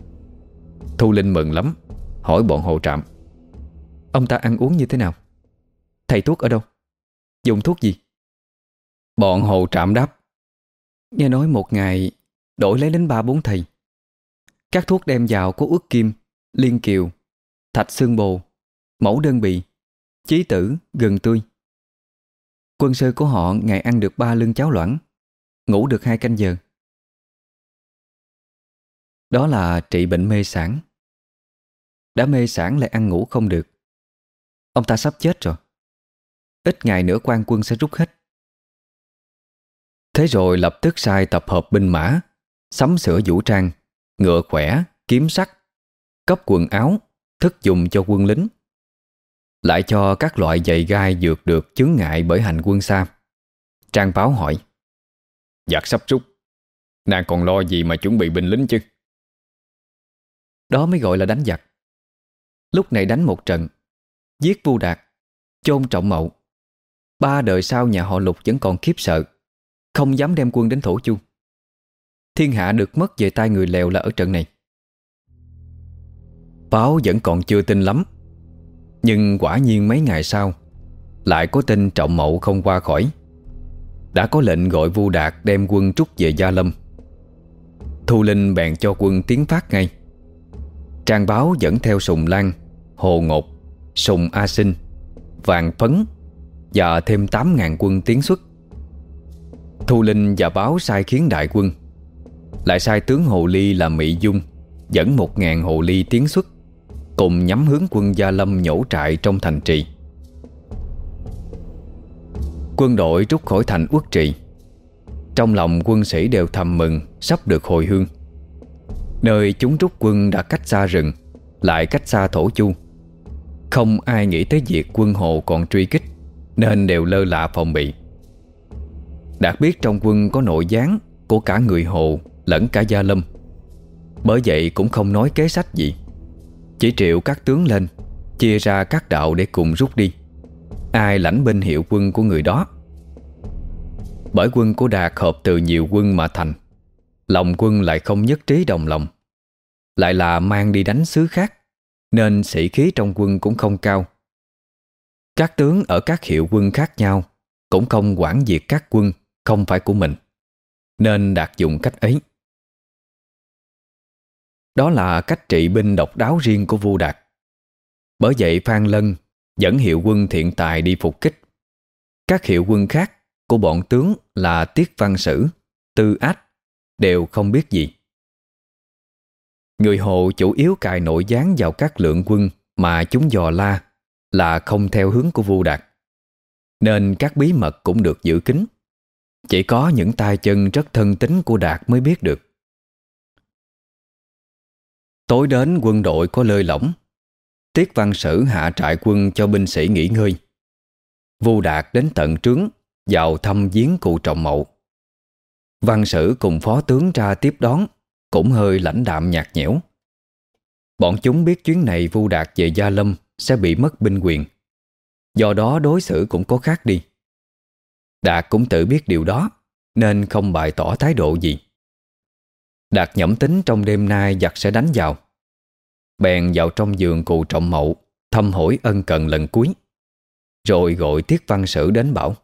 Thu Linh mừng lắm, Hỏi bọn hồ trạm, Ông ta ăn uống như thế nào? Thầy thuốc ở đâu? Dùng thuốc gì? Bọn hồ trạm đáp, Nghe nói một ngày Đổi lấy đến ba bốn thầy. Các thuốc đem vào có ước kim, Liên kiều, Thạch xương bồ, Mẫu đơn bì Chí tử, gừng tươi Quân sư của họ ngày ăn được ba lưng cháo loãng Ngủ được hai canh giờ. Đó là trị bệnh mê sản Đã mê sản lại ăn ngủ không được. Ông ta sắp chết rồi. Ít ngày nữa quan quân sẽ rút hết. Thế rồi lập tức sai tập hợp binh mã, sắm sửa vũ trang, ngựa khỏe, kiếm sắt, cấp quần áo, thức dùng cho quân lính. Lại cho các loại giày gai dược được chướng ngại bởi hành quân xa. Trang báo hỏi. Giặc sắp rút, nàng còn lo gì mà chuẩn bị binh lính chứ? Đó mới gọi là đánh giặc. Lúc này đánh một trận, giết Vu Đạt, chôn trọng mậu. Ba đời sau nhà họ Lục vẫn còn khiếp sợ, không dám đem quân đến Thổ Chu. Thiên hạ được mất về tay người lèo là ở trận này. Báo vẫn còn chưa tin lắm, nhưng quả nhiên mấy ngày sau, lại có tin trọng mậu không qua khỏi. Đã có lệnh gọi Vu Đạt đem quân trúc về Gia Lâm. Thu Linh bèn cho quân tiến phát ngay. Trang báo dẫn theo Sùng Lan, Hồ Ngột, Sùng A Sinh, Vàng Phấn và thêm 8.000 quân tiến xuất. Thu Linh và báo sai khiến đại quân Lại sai tướng Hồ Ly là Mỹ Dung Dẫn 1.000 Hồ Ly tiến xuất Cùng nhắm hướng quân Gia Lâm nhổ trại trong thành trì. Quân đội rút khỏi thành quốc trị Trong lòng quân sĩ đều thầm mừng, Sắp được hồi hương. Nơi chúng rút quân đã cách xa rừng, Lại cách xa thổ chu. Không ai nghĩ tới việc quân hồ còn truy kích, Nên đều lơ lạ phòng bị. Đạt biết trong quân có nội gián, Của cả người hồ lẫn cả gia lâm. Bởi vậy cũng không nói kế sách gì. Chỉ triệu các tướng lên, Chia ra các đạo để cùng rút đi. Ai lãnh binh hiệu quân của người đó? Bởi quân của Đạt hợp từ nhiều quân mà thành, Lòng quân lại không nhất trí đồng lòng. Lại là mang đi đánh xứ khác, Nên sĩ khí trong quân cũng không cao. Các tướng ở các hiệu quân khác nhau, Cũng không quản diệt các quân Không phải của mình, Nên Đạt dùng cách ấy. Đó là cách trị binh độc đáo riêng của vua Đạt Bởi vậy Phan Lân dẫn hiệu quân thiện tài đi phục kích Các hiệu quân khác của bọn tướng là Tiết Văn Sử, Tư Ách đều không biết gì. Người hộ chủ yếu cài nội gián vào các lượng quân mà chúng dò la là không theo hướng của vua Đạt. Nên các bí mật cũng được giữ kín. Chỉ có những tay chân rất thân tính của Đạt mới biết được. Tối đến quân đội có lơi lỏng. Tiết văn sử hạ trại quân cho binh sĩ nghỉ ngơi. Vu Đạt đến tận trướng, vào thăm viếng cụ trọng mậu. Văn sử cùng phó tướng ra tiếp đón, Cũng hơi lãnh đạm nhạt nhẽo Bọn chúng biết chuyến này Vu Đạt về Gia Lâm Sẽ bị mất binh quyền Do đó đối xử cũng có khác đi Đạt cũng tự biết điều đó, Nên không bày tỏ thái độ gì Đạt nhẩm tính trong đêm nay giặc sẽ đánh vào. Bèn vào trong giường cụ trọng mậu, Thăm hỏi ân cần lần cuối. Rồi gọi Tiết Văn Sử đến bảo,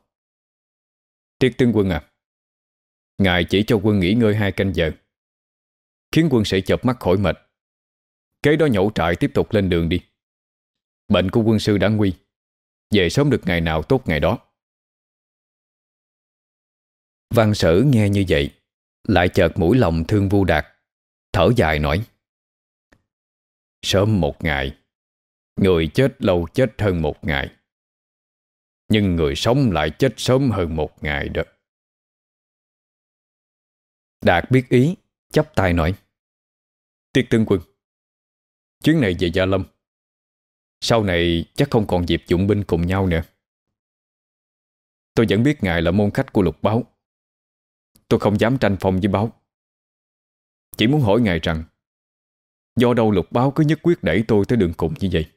Tiết tướng quân à Ngài chỉ cho quân nghỉ ngơi hai canh giờ, Khiến quân sĩ chợp mắt khỏi mệt. Kế đó nhổ trại tiếp tục lên đường đi. Bệnh của quân sư đã nguy, Về sớm được ngày nào tốt ngày đó. Văn sử nghe như vậy lại chợt mũi lòng thương vu đạt Thở dài nói Sớm một ngày Người chết lâu chết hơn một ngày Nhưng người sống lại chết sớm hơn một ngày đó Đạt biết ý, chấp tay nói. Tiết tương quân, chuyến này về Gia Lâm. Sau này chắc không còn dịp dụng binh cùng nhau nữa. Tôi vẫn biết ngài là môn khách của lục báo. Tôi không dám tranh phong với báo. Chỉ muốn hỏi ngài rằng, Do đâu lục báo cứ nhất quyết đẩy tôi tới đường cùng như vậy?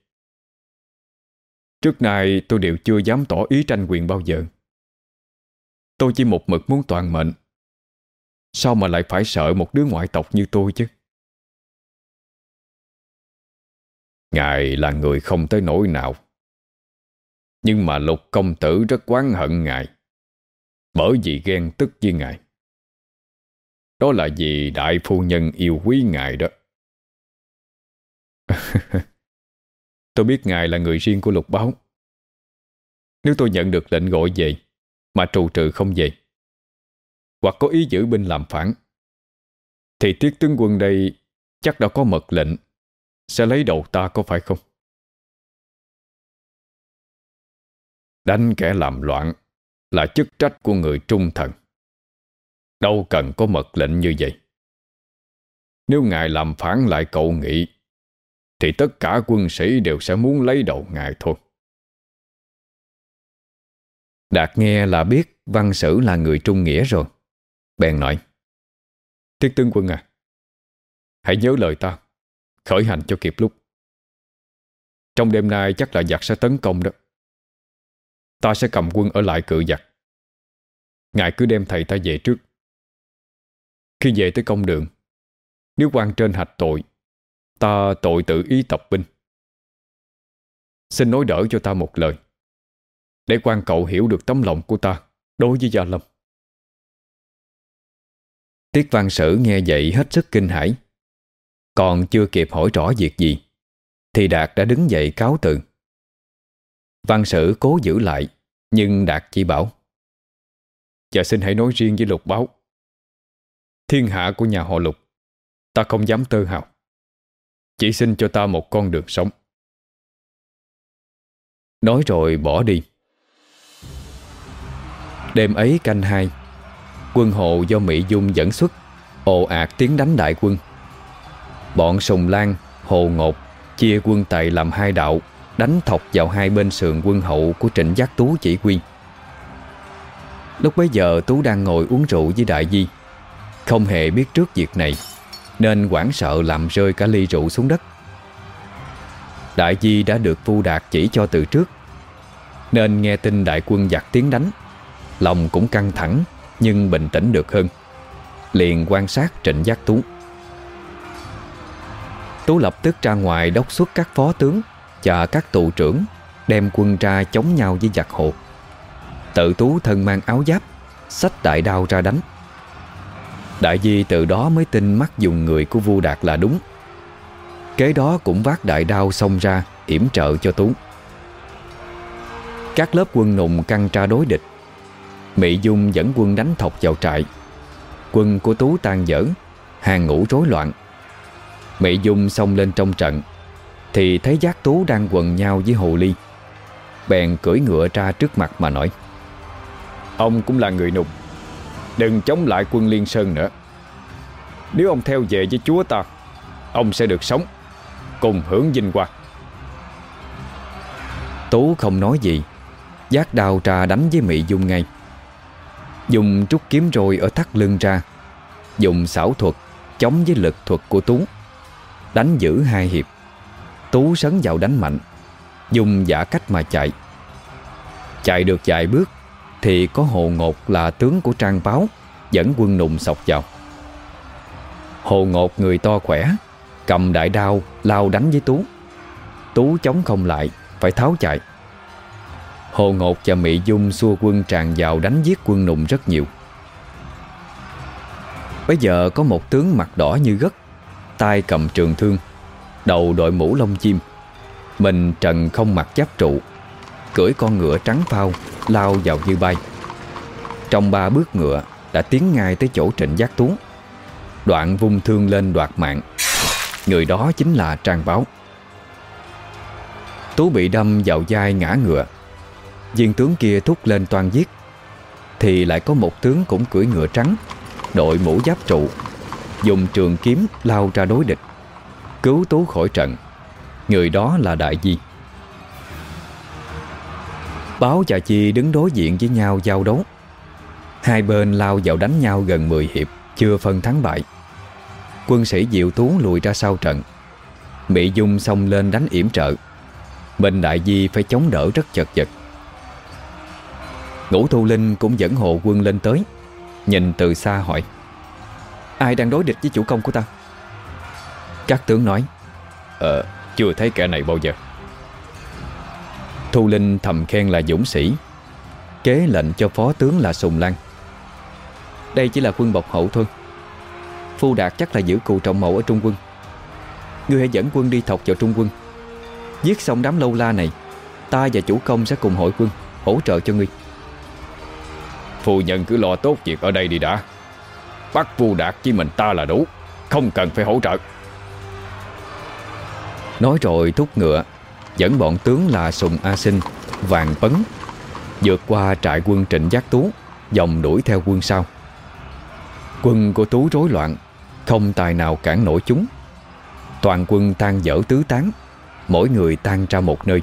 Trước nay tôi đều chưa dám tỏ ý tranh quyền bao giờ. Tôi chỉ một mực muốn toàn mệnh Sao mà lại phải sợ một đứa ngoại tộc như tôi chứ? Ngài là người không tới nỗi nào. Nhưng mà lục công tử rất oán hận ngài. Bởi vì ghen tức với ngài. Đó là vì đại phu nhân yêu quý ngài đó. [laughs] tôi biết ngài là người riêng của lục báo. Nếu tôi nhận được lệnh gọi về, mà trù trừ không về, hoặc có ý giữ binh làm phản, thì tiết tướng quân đây chắc đã có mật lệnh, sẽ lấy đầu ta có phải không? Đánh kẻ làm loạn là chức trách của người trung thần. Đâu cần có mật lệnh như vậy. Nếu ngài làm phản lại cậu nghị Thì tất cả quân sĩ đều sẽ muốn lấy đầu ngài thôi. Đạt nghe là biết văn sử là người trung nghĩa rồi. Bèn nói, Thiết tướng quân à Hãy nhớ lời ta, Khởi hành cho kịp lúc. Trong đêm nay chắc là giặc sẽ tấn công đó. Ta sẽ cầm quân ở lại cự giặc. Ngài cứ đem thầy ta về trước. Khi về tới công đường. Nếu quan trên hạch tội, Ta tội tự ý tập binh. Xin nói đỡ cho ta một lời, Để quan cậu hiểu được tấm lòng của ta Đối với Gia Lâm. Tiết văn sử nghe vậy hết sức kinh hãi, Còn chưa kịp hỏi rõ việc gì, Thì Đạt đã đứng dậy cáo từ. Văn sử cố giữ lại, Nhưng Đạt chỉ bảo Và xin hãy nói riêng với lục báo. Thiên hạ của nhà họ lục Ta không dám tơ hào. Chỉ xin cho ta một con đường sống. Nói rồi bỏ đi. Đêm ấy canh hai Quân hộ do Mỹ Dung dẫn xuất Ồ ạt tiến đánh đại quân. Bọn Sùng Lan, Hồ Ngột Chia quân tày làm hai đạo Đánh thọc vào hai bên sườn quân hậu Của trịnh giác Tú chỉ huy. Lúc bấy giờ Tú đang ngồi uống rượu với Đại Di. Không hề biết trước việc này, Nên quảng sợ làm rơi cả ly rượu xuống đất. Đại Di đã được Phu Đạt chỉ cho từ trước, Nên nghe tin đại quân giặc tiến đánh, Lòng cũng căng thẳng Nhưng bình tĩnh được hơn, Liền quan sát trịnh giác Tú. Tú lập tức ra ngoài đốc xuất các phó tướng Và các tù trưởng, Đem quân ra chống nhau với giặc hộ Tự Tú thân mang áo giáp, Xách đại đao ra đánh. Đại Di từ đó mới tin mắt dùng người của vua Đạt là đúng. Kế đó cũng vác đại đao xông ra, yểm trợ cho Tú. Các lớp quân nùng căng tra đối địch. Mỹ Dung dẫn quân đánh thọc vào trại. Quân của Tú tan dở, Hàng ngũ rối loạn. Mỹ Dung xông lên trong trận, Thì thấy giác Tú đang quần nhau với Hồ Ly. Bèn cưỡi ngựa ra trước mặt mà nói, Ông cũng là người nùng. Đừng chống lại quân Liên Sơn nữa. Nếu ông theo về với chúa ta, Ông sẽ được sống, Cùng hưởng vinh quang. Tú không nói gì. Giác đào trà đánh với Mỹ Dung ngay. Dùng trúc kiếm rồi ở thắt lưng ra. Dùng xảo thuật Chống với lực thuật của Tú. Đánh giữ hai hiệp. Tú sấn vào đánh mạnh. Dùng giả cách mà chạy. Chạy được vài bước thì có Hồ Ngột là tướng của Trang Báo, Dẫn quân nùng sọc vào. Hồ Ngột người to khỏe, Cầm đại đao, lao đánh với Tú. Tú chống không lại, Phải tháo chạy. Hồ Ngột và Mỹ Dung xua quân tràn vào đánh giết quân nùng rất nhiều. Bây giờ có một tướng mặt đỏ như gất, tay cầm trường thương, Đầu đội mũ lông chim. Mình trần không mặc giáp trụ. Cưỡi con ngựa trắng phao, Lao vào như bay. Trong ba bước ngựa Đã tiến ngay tới chỗ trịnh giác tú. Đoạn vung thương lên đoạt mạng. Người đó chính là Trang Báo. Tú bị đâm vào vai ngã ngựa. Viên tướng kia thúc lên toàn giết. Thì lại có một tướng cũng cưỡi ngựa trắng, Đội mũ giáp trụ, Dùng trường kiếm lao ra đối địch. Cứu Tú khỏi trận. Người đó là Đại Di. Báo và Chi đứng đối diện với nhau giao đấu. Hai bên lao vào đánh nhau gần 10 hiệp, Chưa phân thắng bại. Quân sĩ Diệu Tú lùi ra sau trận. Mỹ Dung xông lên đánh yểm trợ. Bên Đại Di phải chống đỡ rất chật vật. Ngũ Thu Linh cũng dẫn hộ quân lên tới, Nhìn từ xa hỏi, Ai đang đối địch với chủ công của ta? Các tướng nói Ờ chưa thấy kẻ này bao giờ. Thu Linh thầm khen là dũng sĩ, Kế lệnh cho phó tướng là Sùng Lan. Đây chỉ là quân bọc hậu thôi. Phu Đạt chắc là giữ cù trọng mẫu ở Trung quân. Ngươi hãy dẫn quân đi thọc vào Trung quân. Giết xong đám lâu la này, Ta và chủ công sẽ cùng hội quân, Hỗ trợ cho ngươi. Phu nhân cứ lo tốt việc ở đây đi đã. Bắt Phu Đạt chỉ mình ta là đủ, Không cần phải hỗ trợ. Nói rồi thúc ngựa Dẫn bọn tướng là Sùng A Sinh, Vàng Pấn, Vượt qua trại quân Trịnh Giác Tú, Dòng đuổi theo quân sau. Quân của Tú rối loạn, Không tài nào cản nổi chúng. Toàn quân tan dở tứ tán, Mỗi người tan ra một nơi.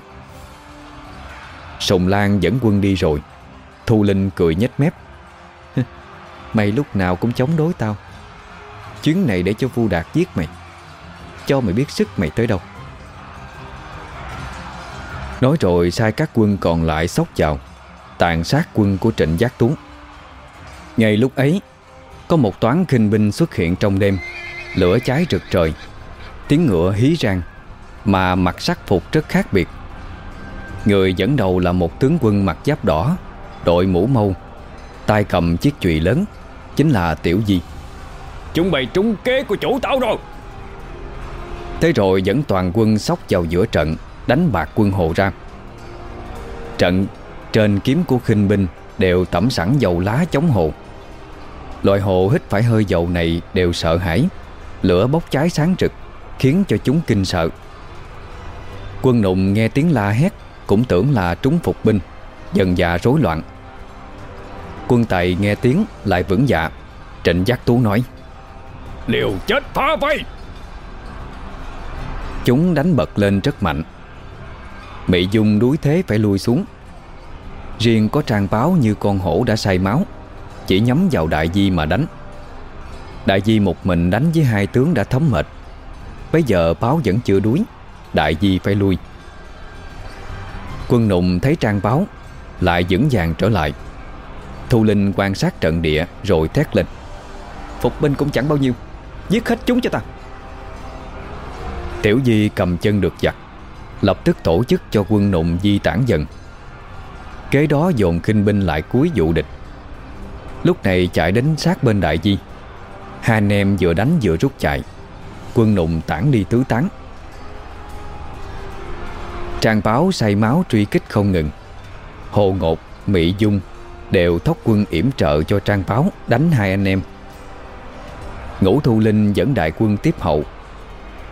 Sùng Lan dẫn quân đi rồi, Thu Linh cười nhếch mép. [laughs] Mày lúc nào cũng chống đối tao. Chuyến này để cho Vu Đạt giết mày, Cho mày biết sức mày tới đâu. Nói rồi sai các quân còn lại xốc vào Tàn sát quân của Trịnh Giác Tú Ngay lúc ấy Có một toán khinh binh xuất hiện trong đêm Lửa cháy rực trời Tiếng ngựa hí rang Mà mặc sắc phục rất khác biệt. Người dẫn đầu là một tướng quân mặc giáp đỏ Đội mũ mâu tay cầm chiếc chùy lớn Chính là Tiểu Di. Chúng bày trúng kế của chủ tao rồi. Thế rồi dẫn toàn quân sóc vào giữa trận Đánh bạc quân hồ ra. Trận trên kiếm của khinh binh Đều tẩm sẵn dầu lá chống hồ Loại hồ hít phải hơi dầu này Đều sợ hãi. Lửa bốc cháy sáng rực Khiến cho chúng kinh sợ. Quân nụng nghe tiếng la hét Cũng tưởng là trúng phục binh Dần dạ rối loạn. Quân Tài nghe tiếng lại vững dạ. Trịnh Giác Tú nói Liều chết phá vây! Chúng đánh bật lên rất mạnh Mỹ Dung đuối thế phải lui xuống. Riêng có trang báo như con hổ đã say máu, Chỉ nhắm vào đại di mà đánh. Đại di một mình đánh với hai tướng đã thấm mệt. Bây giờ báo vẫn chưa đuối, Đại di phải lui. Quân nụng thấy trang báo, Lại vững vàng trở lại. Thu Linh quan sát trận địa Rồi thét lên. Phục binh cũng chẳng bao nhiêu, Giết hết chúng cho ta. Tiểu Di cầm chân được giặt. Lập tức tổ chức cho quân nụng di tản dần. Kế đó dồn kinh binh lại cuối dụ địch. Lúc này chạy đến sát bên đại di. Hai anh em vừa đánh vừa rút chạy. Quân nụng tản đi tứ tán. Trang báo say máu truy kích không ngừng. Hồ Ngột, Mỹ Dung Đều thóc quân yểm trợ cho Trang báo Đánh hai anh em. Ngũ Thu Linh dẫn đại quân tiếp hậu.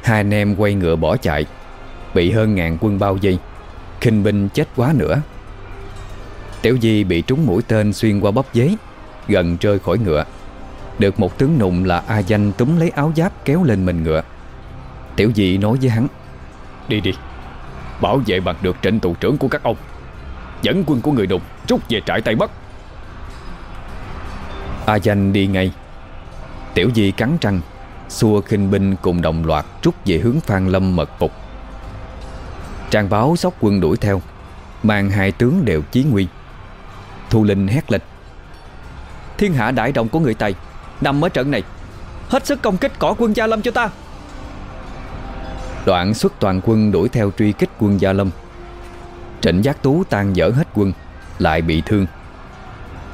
Hai anh em quay ngựa bỏ chạy. Bị hơn ngàn quân bao vây. Khinh binh chết quá nữa. Tiểu Di bị trúng mũi tên xuyên qua bắp dế, Gần rơi khỏi ngựa. Được một tướng nụng là A Danh túm lấy áo giáp kéo lên mình ngựa. Tiểu Di nói với hắn, Đi đi, Bảo vệ bằng được trịnh tù trưởng của các ông. Dẫn quân của người đục rút về trại Tây Bắc. A Danh đi ngay. Tiểu Di cắn răng, Xua khinh binh cùng đồng loạt rút về hướng Phan Lâm mật phục. Trang báo sóc quân đuổi theo. Mang hai tướng đều chí nguy. Thu Linh hét lên. Thiên hạ đại động của người Tây Nằm ở trận này. Hết sức công kích cỏ quân Gia Lâm cho ta. Đoạn xuất toàn quân đuổi theo truy kích quân Gia Lâm. Trịnh Giác Tú tan dở hết quân, Lại bị thương.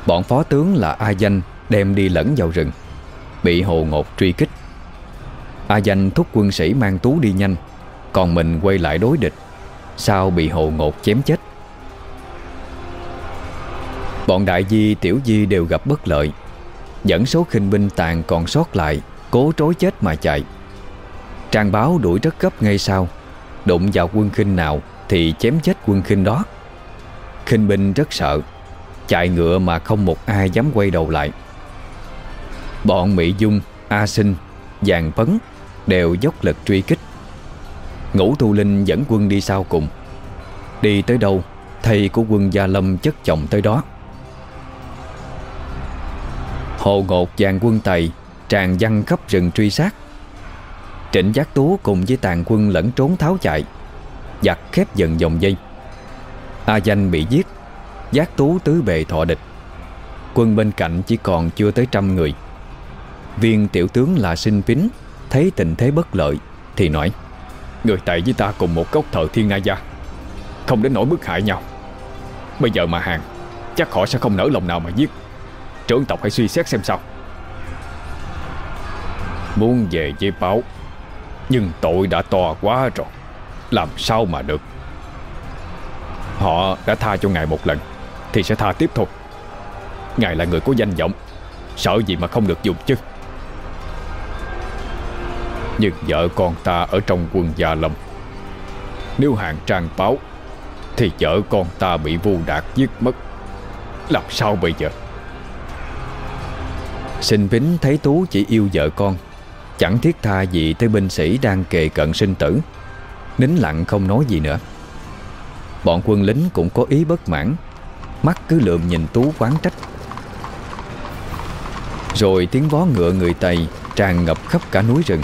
Bọn phó tướng là A Danh Đem đi lẫn vào rừng, Bị hồ ngột truy kích. A Danh thúc quân sĩ mang Tú đi nhanh, Còn mình quay lại đối địch. Sao bị hồ ngột chém chết? Bọn đại di tiểu di đều gặp bất lợi. Dẫn số khinh binh tàn còn sót lại Cố trối chết mà chạy. Trang báo đuổi rất gấp ngay sau. Đụng vào quân khinh nào Thì chém chết quân khinh đó. Khinh binh rất sợ. Chạy ngựa mà không một ai dám quay đầu lại. Bọn Mỹ Dung, A Sinh, Giàng Phấn Đều dốc lực truy kích. Ngũ Thu Linh dẫn quân đi sau cùng. Đi tới đâu, Thầy của quân Gia Lâm chất chồng tới đó. Hồ ngột dàn quân Tày Tràn Văn khắp rừng truy sát. Trịnh Giác Tú cùng với tàn quân lẫn trốn tháo chạy, Giặc khép dần dòng dây. A Danh bị giết, Giác Tú tứ bề thọ địch. Quân bên cạnh chỉ còn chưa tới trăm người. Viên tiểu tướng là sinh pính Thấy tình thế bất lợi Thì nói Người tệ với ta cùng một gốc thợ thiên nga gia. Không đến nỗi bức hại nhau. Bây giờ mà hàng, Chắc họ sẽ không nỡ lòng nào mà giết. Trưởng tộc hãy suy xét xem sao. Muốn về với báo, Nhưng tội đã to quá rồi. Làm sao mà được? Họ đã tha cho ngài một lần, Thì sẽ tha tiếp thôi. Ngài là người có danh vọng, Sợ gì mà không được dùng chứ? Nhưng vợ con ta ở trong quân Gia Lâm. Nếu hàng trang báo, Thì vợ con ta bị vu đạt giết mất. Làm sao bây giờ? Sinh vĩnh thấy Tú chỉ yêu vợ con, Chẳng thiết tha gì tới binh sĩ đang kề cận sinh tử. Nín lặng không nói gì nữa. Bọn quân lính cũng có ý bất mãn, Mắt cứ lượm nhìn Tú quán trách. Rồi tiếng vó ngựa người Tây Tràn ngập khắp cả núi rừng.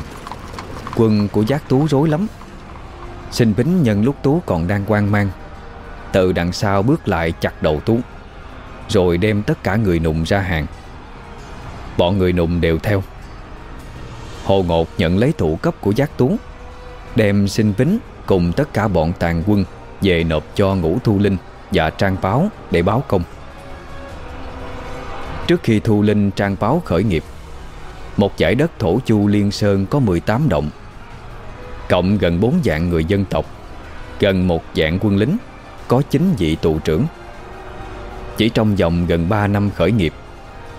Quân của giác Tú rối lắm. Sinh Bính nhân lúc Tú còn đang quan mang. Từ đằng sau bước lại chặt đầu Tú, Rồi đem tất cả người nùng ra hàng. Bọn người nùng đều theo. Hồ Ngột nhận lấy thủ cấp của Giác Tú, Đem sinh bính cùng tất cả bọn tàn quân Về nộp cho Ngũ Thu Linh và Trang Báo để báo công. Trước khi Thu Linh Trang Báo khởi nghiệp, Một giải đất thổ chu Liên Sơn có 18 động. Cộng gần 4 dạng người dân tộc, Gần một dạng quân lính, Có 9 vị tù trưởng. Chỉ trong vòng gần 3 năm khởi nghiệp,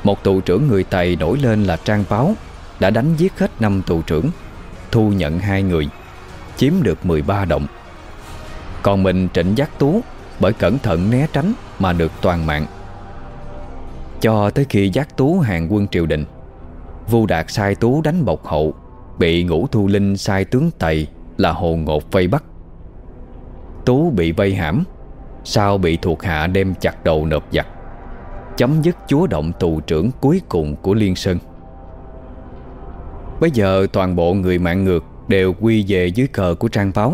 Một tù trưởng người Tày nổi lên là Trang Báo Đã đánh giết hết năm tù trưởng, Thu nhận hai người, Chiếm được 13 động Còn mình trịnh giác tú Bởi cẩn thận né tránh Mà được toàn mạng. Cho tới khi giác tú hàng quân triều đình, Vu Đạt sai tú đánh bộc hậu Bị ngũ thu linh sai tướng tầy Là hồ ngột vây bắt. Tú bị vây hãm, Sau bị thuộc hạ đem chặt đầu nộp giặc, Chấm dứt chúa động tù trưởng cuối cùng của Liên Sơn. Bây giờ toàn bộ người mạng ngược Đều quy về dưới cờ của Trang Báo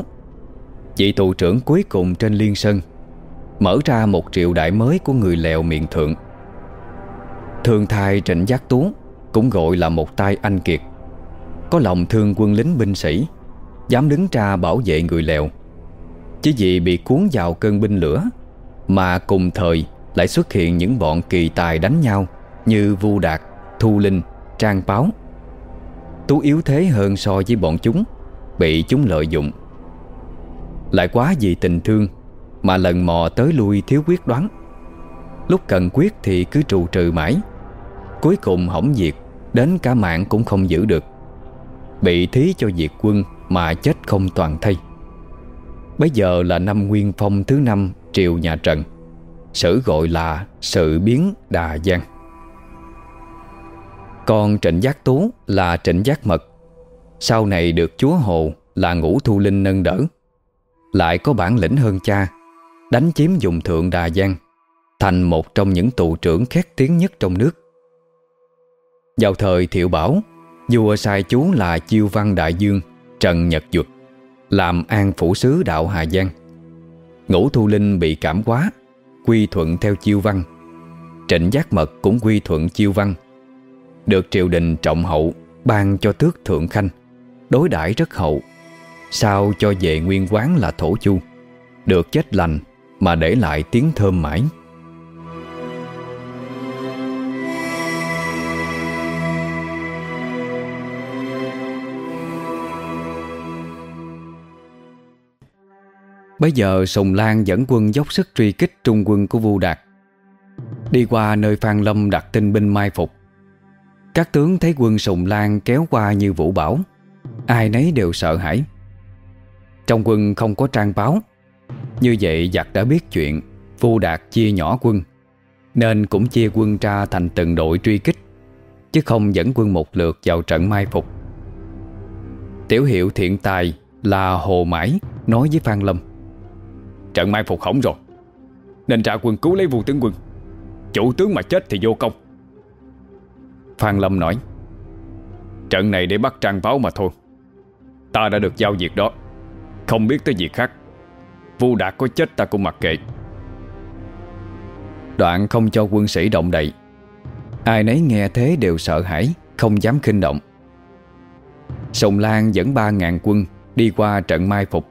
Vị tù trưởng cuối cùng trên Liên Sơn Mở ra một triệu đại mới của người lèo miền thượng. Thường thai Trịnh Giác Tú Cũng gọi là một tay anh kiệt. Có lòng thương quân lính binh sĩ Dám đứng ra bảo vệ người lèo. Chỉ vì bị cuốn vào cơn binh lửa Mà cùng thời lại xuất hiện những bọn kỳ tài đánh nhau Như Vu Đạt, Thu Linh, Trang Báo Tú yếu thế hơn so với bọn chúng Bị chúng lợi dụng. Lại quá vì tình thương Mà lần mò tới lui thiếu quyết đoán. Lúc cần quyết thì cứ trụ trừ mãi Cuối cùng hỏng diệt Đến cả mạng cũng không giữ được. Bị thí cho diệt quân Mà chết không toàn thây. Bây giờ là năm Nguyên Phong thứ năm Triều nhà Trần, Sử gọi là sự biến đà giang. Còn Trịnh Giác Tú là Trịnh Giác Mật. Sau này được chúa Hồ là Ngũ Thu Linh nâng đỡ. Lại có bản lĩnh hơn cha, Đánh chiếm dùng thượng Đà Giang, Thành một trong những tù trưởng khét tiếng nhất trong nước. Vào thời Thiệu Bảo Vua sai chú là Chiêu Văn Đại Dương, Trần Nhật Duật, Làm an phủ sứ đạo Hà Giang. Ngũ Thu Linh bị cảm quá, Quy thuận theo Chiêu Văn. Trịnh Giác Mật cũng quy thuận Chiêu Văn. Được triều đình trọng hậu, Ban cho tước thượng khanh, Đối đãi rất hậu. Sao cho về nguyên quán là thổ chu, Được chết lành Mà để lại tiếng thơm mãi. Bây giờ Sùng Lan dẫn quân dốc sức truy kích trung quân của Vu Đạt. Đi qua nơi Phan Lâm đặt tinh binh mai phục. Các tướng thấy quân Sùng Lan kéo qua như vũ bảo, Ai nấy đều sợ hãi. Trong quân không có trang báo. Như vậy giặc đã biết chuyện, Vu Đạt chia nhỏ quân, Nên cũng chia quân ra thành từng đội truy kích, Chứ không dẫn quân một lượt vào trận mai phục. Tiểu hiệu thiện tài là Hồ Mãi Nói với Phan Lâm. Trận mai phục hỏng rồi. Nên ra quân cứu lấy vua tướng quân. Chủ tướng mà chết thì vô công. Phan Lâm nói, Trận này để bắt trang báo mà thôi. Ta đã được giao việc đó. Không biết tới việc khác. Vu Đạt có chết ta cũng mặc kệ. Đoạn không cho quân sĩ động đậy. Ai nấy nghe thế đều sợ hãi, Không dám khinh động. Sùng Lan dẫn 3.000 quân Đi qua trận mai phục.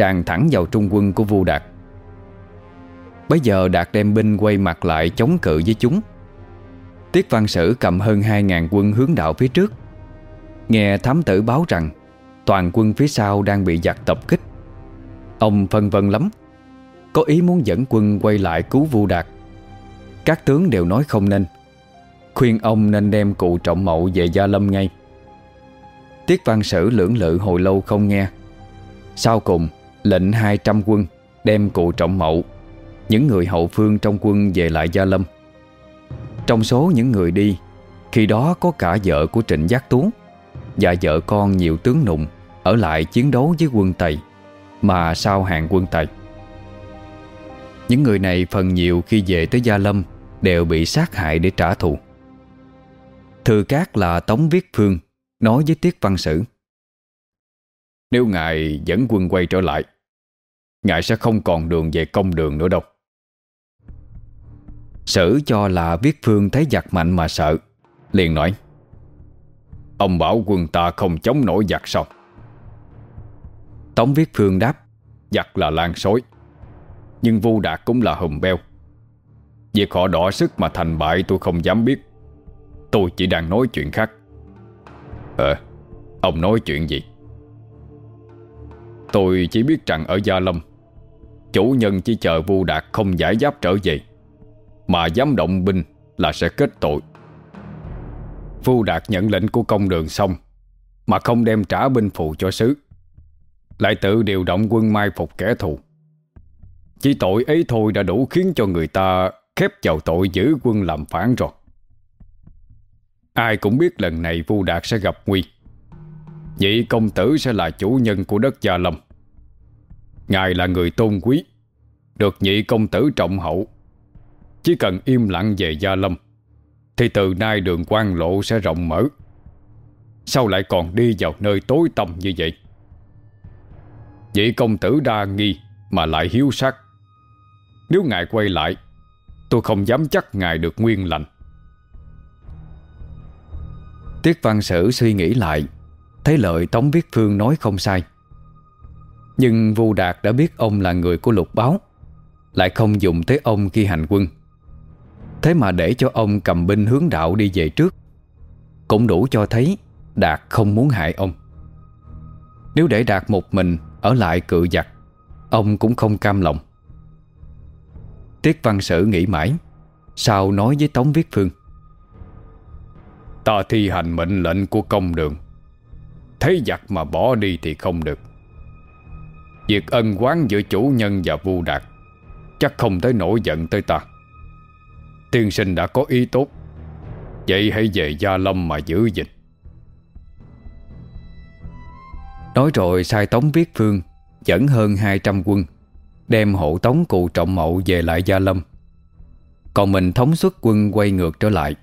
Tràn thẳng vào trung quân của Vu Đạt. Bây giờ Đạt đem binh quay mặt lại chống cự với chúng. Tiết Văn Sử cầm hơn 2.000 quân hướng đạo phía trước. Nghe thám tử báo rằng, Toàn quân phía sau đang bị giặc tập kích. Ông phân vân lắm, Có ý muốn dẫn quân quay lại cứu Vu Đạt. Các tướng đều nói không nên. Khuyên ông nên đem cụ trọng mậu về Gia Lâm ngay. Tiết Văn Sử lưỡng lự hồi lâu không nghe. Sau cùng Lệnh 200 quân, Đem cụ trọng mậu, Những người hậu phương trong quân về lại Gia Lâm. Trong số những người đi, Khi đó có cả vợ của Trịnh Giác Tú Và vợ con nhiều tướng nụng Ở lại chiến đấu với quân Tây Mà sau hàng quân Tây Những người này phần nhiều khi về tới Gia Lâm Đều bị sát hại để trả thù. Thư Cát là Tống Viết Phương Nói với Tiết Văn Sử nếu ngài dẫn quân quay trở lại, Ngài sẽ không còn đường về công đường nữa đâu. Sử cho là Viết Phương thấy giặc mạnh mà sợ, Liền nói, Ông bảo quân ta không chống nổi giặc sao? Tống Viết Phương đáp, Giặc là lan sói Nhưng Vu Đạt cũng là hùm beo. Việc họ đỏ sức mà thành bại tôi không dám biết. Tôi chỉ đang nói chuyện khác. Ờ Ông nói chuyện gì? Tôi chỉ biết rằng ở Gia Lâm, Chủ nhân chỉ chờ Vu Đạt không giải giáp trở về, Mà dám động binh là sẽ kết tội. Vu Đạt nhận lệnh của công đường xong, Mà không đem trả binh phụ cho sứ, Lại tự điều động quân mai phục kẻ thù. Chỉ tội ấy thôi đã đủ khiến cho người ta khép vào tội giữ quân làm phản rồi. Ai cũng biết lần này Vu Đạt sẽ gặp nguy. Vị công tử sẽ là chủ nhân của đất Gia Lâm. Ngài là người tôn quý, Được nhị công tử trọng hậu. Chỉ cần im lặng về Gia Lâm, Thì từ nay đường quan lộ sẽ rộng mở. Sao lại còn đi vào nơi tối tăm như vậy? Vị công tử đa nghi Mà lại hiếu sắc Nếu ngài quay lại, Tôi không dám chắc ngài được nguyên lành. Tiết văn sử suy nghĩ lại Thấy lợi Tống Viết Phương nói không sai. Nhưng Vu Đạt đã biết ông là người của lục báo, Lại không dùng tới ông khi hành quân. Thế mà để cho ông cầm binh hướng đạo đi về trước, Cũng đủ cho thấy Đạt không muốn hại ông. Nếu để Đạt một mình Ở lại cự giặc Ông cũng không cam lòng. Tiết văn sử nghĩ mãi Sao nói với Tống Viết Phương. Ta thi hành mệnh lệnh của công đường Thấy giặc mà bỏ đi thì không được. Việc ân quán giữa chủ nhân và vu đạt Chắc không tới nổi giận tới ta. Tiên sinh đã có ý tốt. Vậy hãy về Gia Lâm mà giữ gìn. Nói rồi, sai Tống Viết Phương Dẫn hơn 200 quân Đem hộ tống cụ trọng mậu về lại Gia Lâm. Còn mình thống suất quân quay ngược trở lại.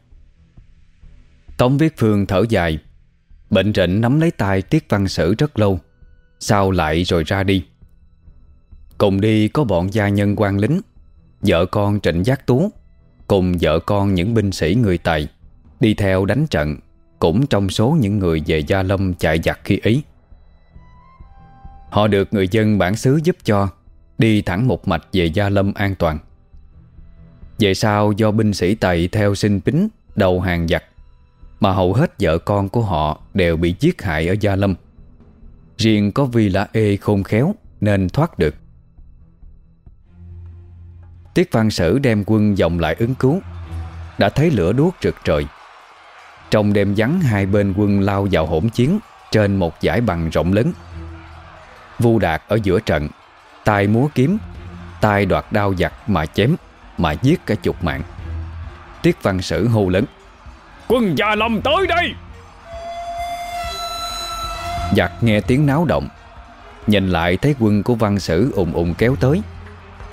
Tống Viết Phương thở dài. Bệnh rịnh nắm lấy tay Tiết Văn Sử rất lâu Sao lại rồi ra đi. Cùng đi có bọn gia nhân quan lính, Vợ con Trịnh Giác Tú, Cùng vợ con những binh sĩ người Tài, Đi theo đánh trận, Cũng trong số những người về Gia Lâm chạy giặc khi ấy. Họ được người dân bản xứ giúp cho, Đi thẳng một mạch về Gia Lâm an toàn. Về sau do binh sĩ Tày theo sinh bính Đầu hàng giặc mà hầu hết vợ con của họ Đều bị giết hại ở Gia Lâm. Riêng có Vi La Ê khôn khéo Nên thoát được. Tiết Văn Sử đem quân vòng lại ứng cứu, Đã thấy lửa đuốc rực trời. Trong đêm vắng, hai bên quân lao vào hỗn chiến Trên một giải bằng rộng lớn. Vu Đạt ở giữa trận, tay múa kiếm, tay đoạt đao giặc mà chém, Mà giết cả chục mạng. Tiết Văn Sử hô lớn Quân gia lâm tới đây. Giặc nghe tiếng náo động, Nhìn lại thấy quân của Văn Sử ùng ùng kéo tới.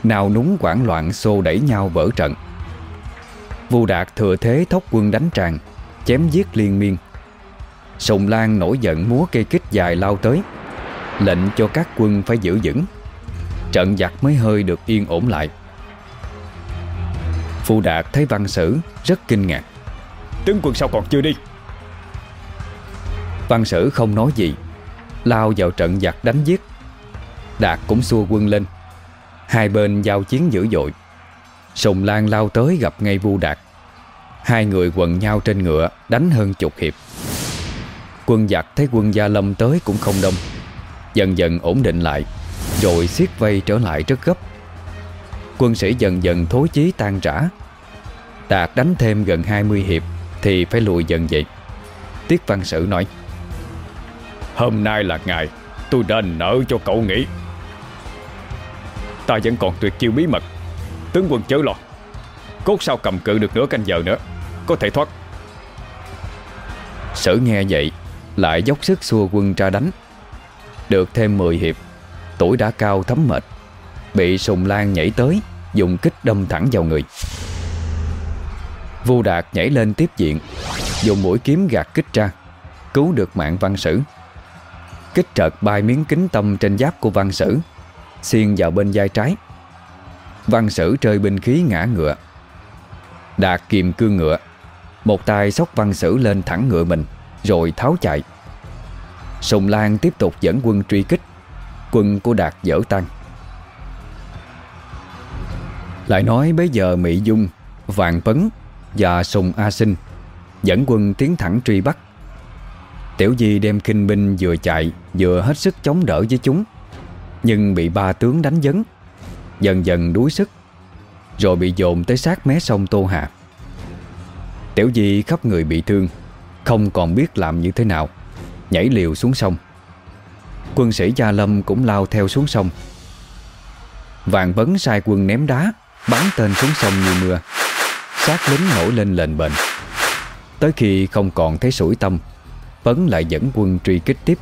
Nào núng quảng loạn xô đẩy nhau vỡ trận. Vu Đạt thừa thế thốc quân đánh tràn, Chém giết liên miên. Sùng Lan nổi giận múa cây kích dài lao tới, Lệnh cho các quân phải giữ vững. Trận giặc mới hơi được yên ổn lại. Phu Đạt thấy văn sử Rất kinh ngạc. Tướng quân sao còn chưa đi? Văn sử không nói gì, Lao vào trận giặc đánh giết. Đạt cũng xua quân lên. Hai bên giao chiến dữ dội. Sùng Lan lao tới gặp ngay Vu Đạt. Hai người quần nhau trên ngựa, Đánh hơn chục hiệp. Quân giặc thấy quân Gia Lâm tới cũng không đông. Dần dần ổn định lại, Rồi xiết vây trở lại rất gấp. Quân sĩ dần dần thối chí tan rã. Đạt đánh thêm gần 20 hiệp. Thì phải lùi dần vậy Tiết Văn Sử nói, Hôm nay là ngày Tôi đền nợ cho cậu nghĩ Ta vẫn còn tuyệt chiêu bí mật, Tướng quân chớ lo. Cốt sao cầm cự được nửa canh giờ nữa, Có thể thoát. Sử nghe vậy, Lại dốc sức xua quân ra đánh. Được thêm 10 hiệp, Tuổi đã cao thấm mệt, Bị Sùng Lan nhảy tới, Dùng kích đâm thẳng vào người. Vu Đạt nhảy lên tiếp diện, Dùng mũi kiếm gạt kích ra, Cứu được mạng văn sử. Kích trợt bay miếng kính tâm trên giáp của văn sử, Xiên vào bên vai trái. Văn sử rơi binh khí ngã ngựa. Đạt kìm cương ngựa, Một tay xốc văn sử lên thẳng ngựa mình, Rồi tháo chạy. Sùng Lan tiếp tục dẫn quân truy kích, Quân của Đạt dở tăng Lại nói bây giờ Mỹ Dung Vàng Vấn và Sùng A Sinh, Dẫn quân tiến thẳng truy bắt. Tiểu Di đem kinh binh vừa chạy, Vừa hết sức chống đỡ với chúng, Nhưng bị ba tướng đánh dấn, Dần dần đuối sức, Rồi bị dồn tới sát mé sông Tô Hà. Tiểu Di khắp người bị thương, Không còn biết làm như thế nào, Nhảy liều xuống sông. Quân sĩ Gia Lâm cũng lao theo xuống sông. Vàng bấn sai quân ném đá, Bắn tên xuống sông như mưa. Sát lính nổi lên lền bền. Tới khi không còn thấy sủi tâm Bấn lại dẫn quân truy kích tiếp.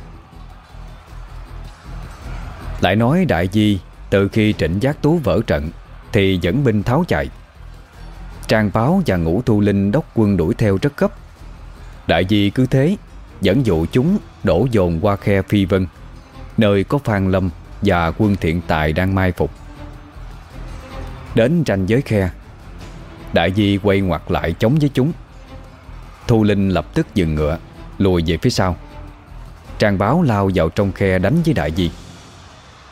Lại nói Đại Di, Từ khi trịnh giác tú vỡ trận, Thì dẫn binh tháo chạy. Trang báo và ngũ thu linh đốc quân đuổi theo rất gấp. Đại Di cứ thế, Dẫn dụ chúng đổ dồn qua khe Phi Vân, Nơi có Phan Lâm Và quân thiện tài đang mai phục. Đến ranh giới khe Đại Di quay ngoặt lại chống với chúng. Thu Linh lập tức dừng ngựa, Lùi về phía sau. Trang báo lao vào trong khe đánh với Đại Di.